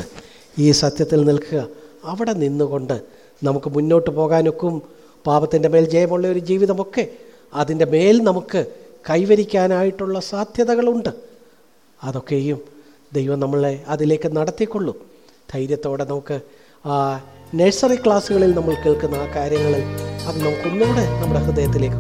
ഈ സത്യത്തിൽ നിൽക്കുക. അവിടെ നിന്നുകൊണ്ട് നമുക്ക് മുന്നോട്ട് പോകാനൊക്കും പാപത്തിന്റെ മേൽ ജയമുള്ള ഒരു ജീവിതമൊക്കെ അതിന്റെ മേൽ നമുക്ക് കൈവരിക്കാനായിട്ടുള്ള സാധ്യതകളുണ്ട്. അതൊക്കെയും ദൈവം നമ്മളെ അതിലേക്ക് നടത്തിക്കൊള്ളും. ധൈര്യത്തോടെ നമുക്ക് ആ നഴ്സറി ക്ലാസ്സുകളിൽ നമ്മൾ കേൾക്കുന്ന ആ കാര്യങ്ങളിൽ അത് നമുക്കൊന്നുകൂടെ നമ്മുടെ ഹൃദയത്തിലേക്ക്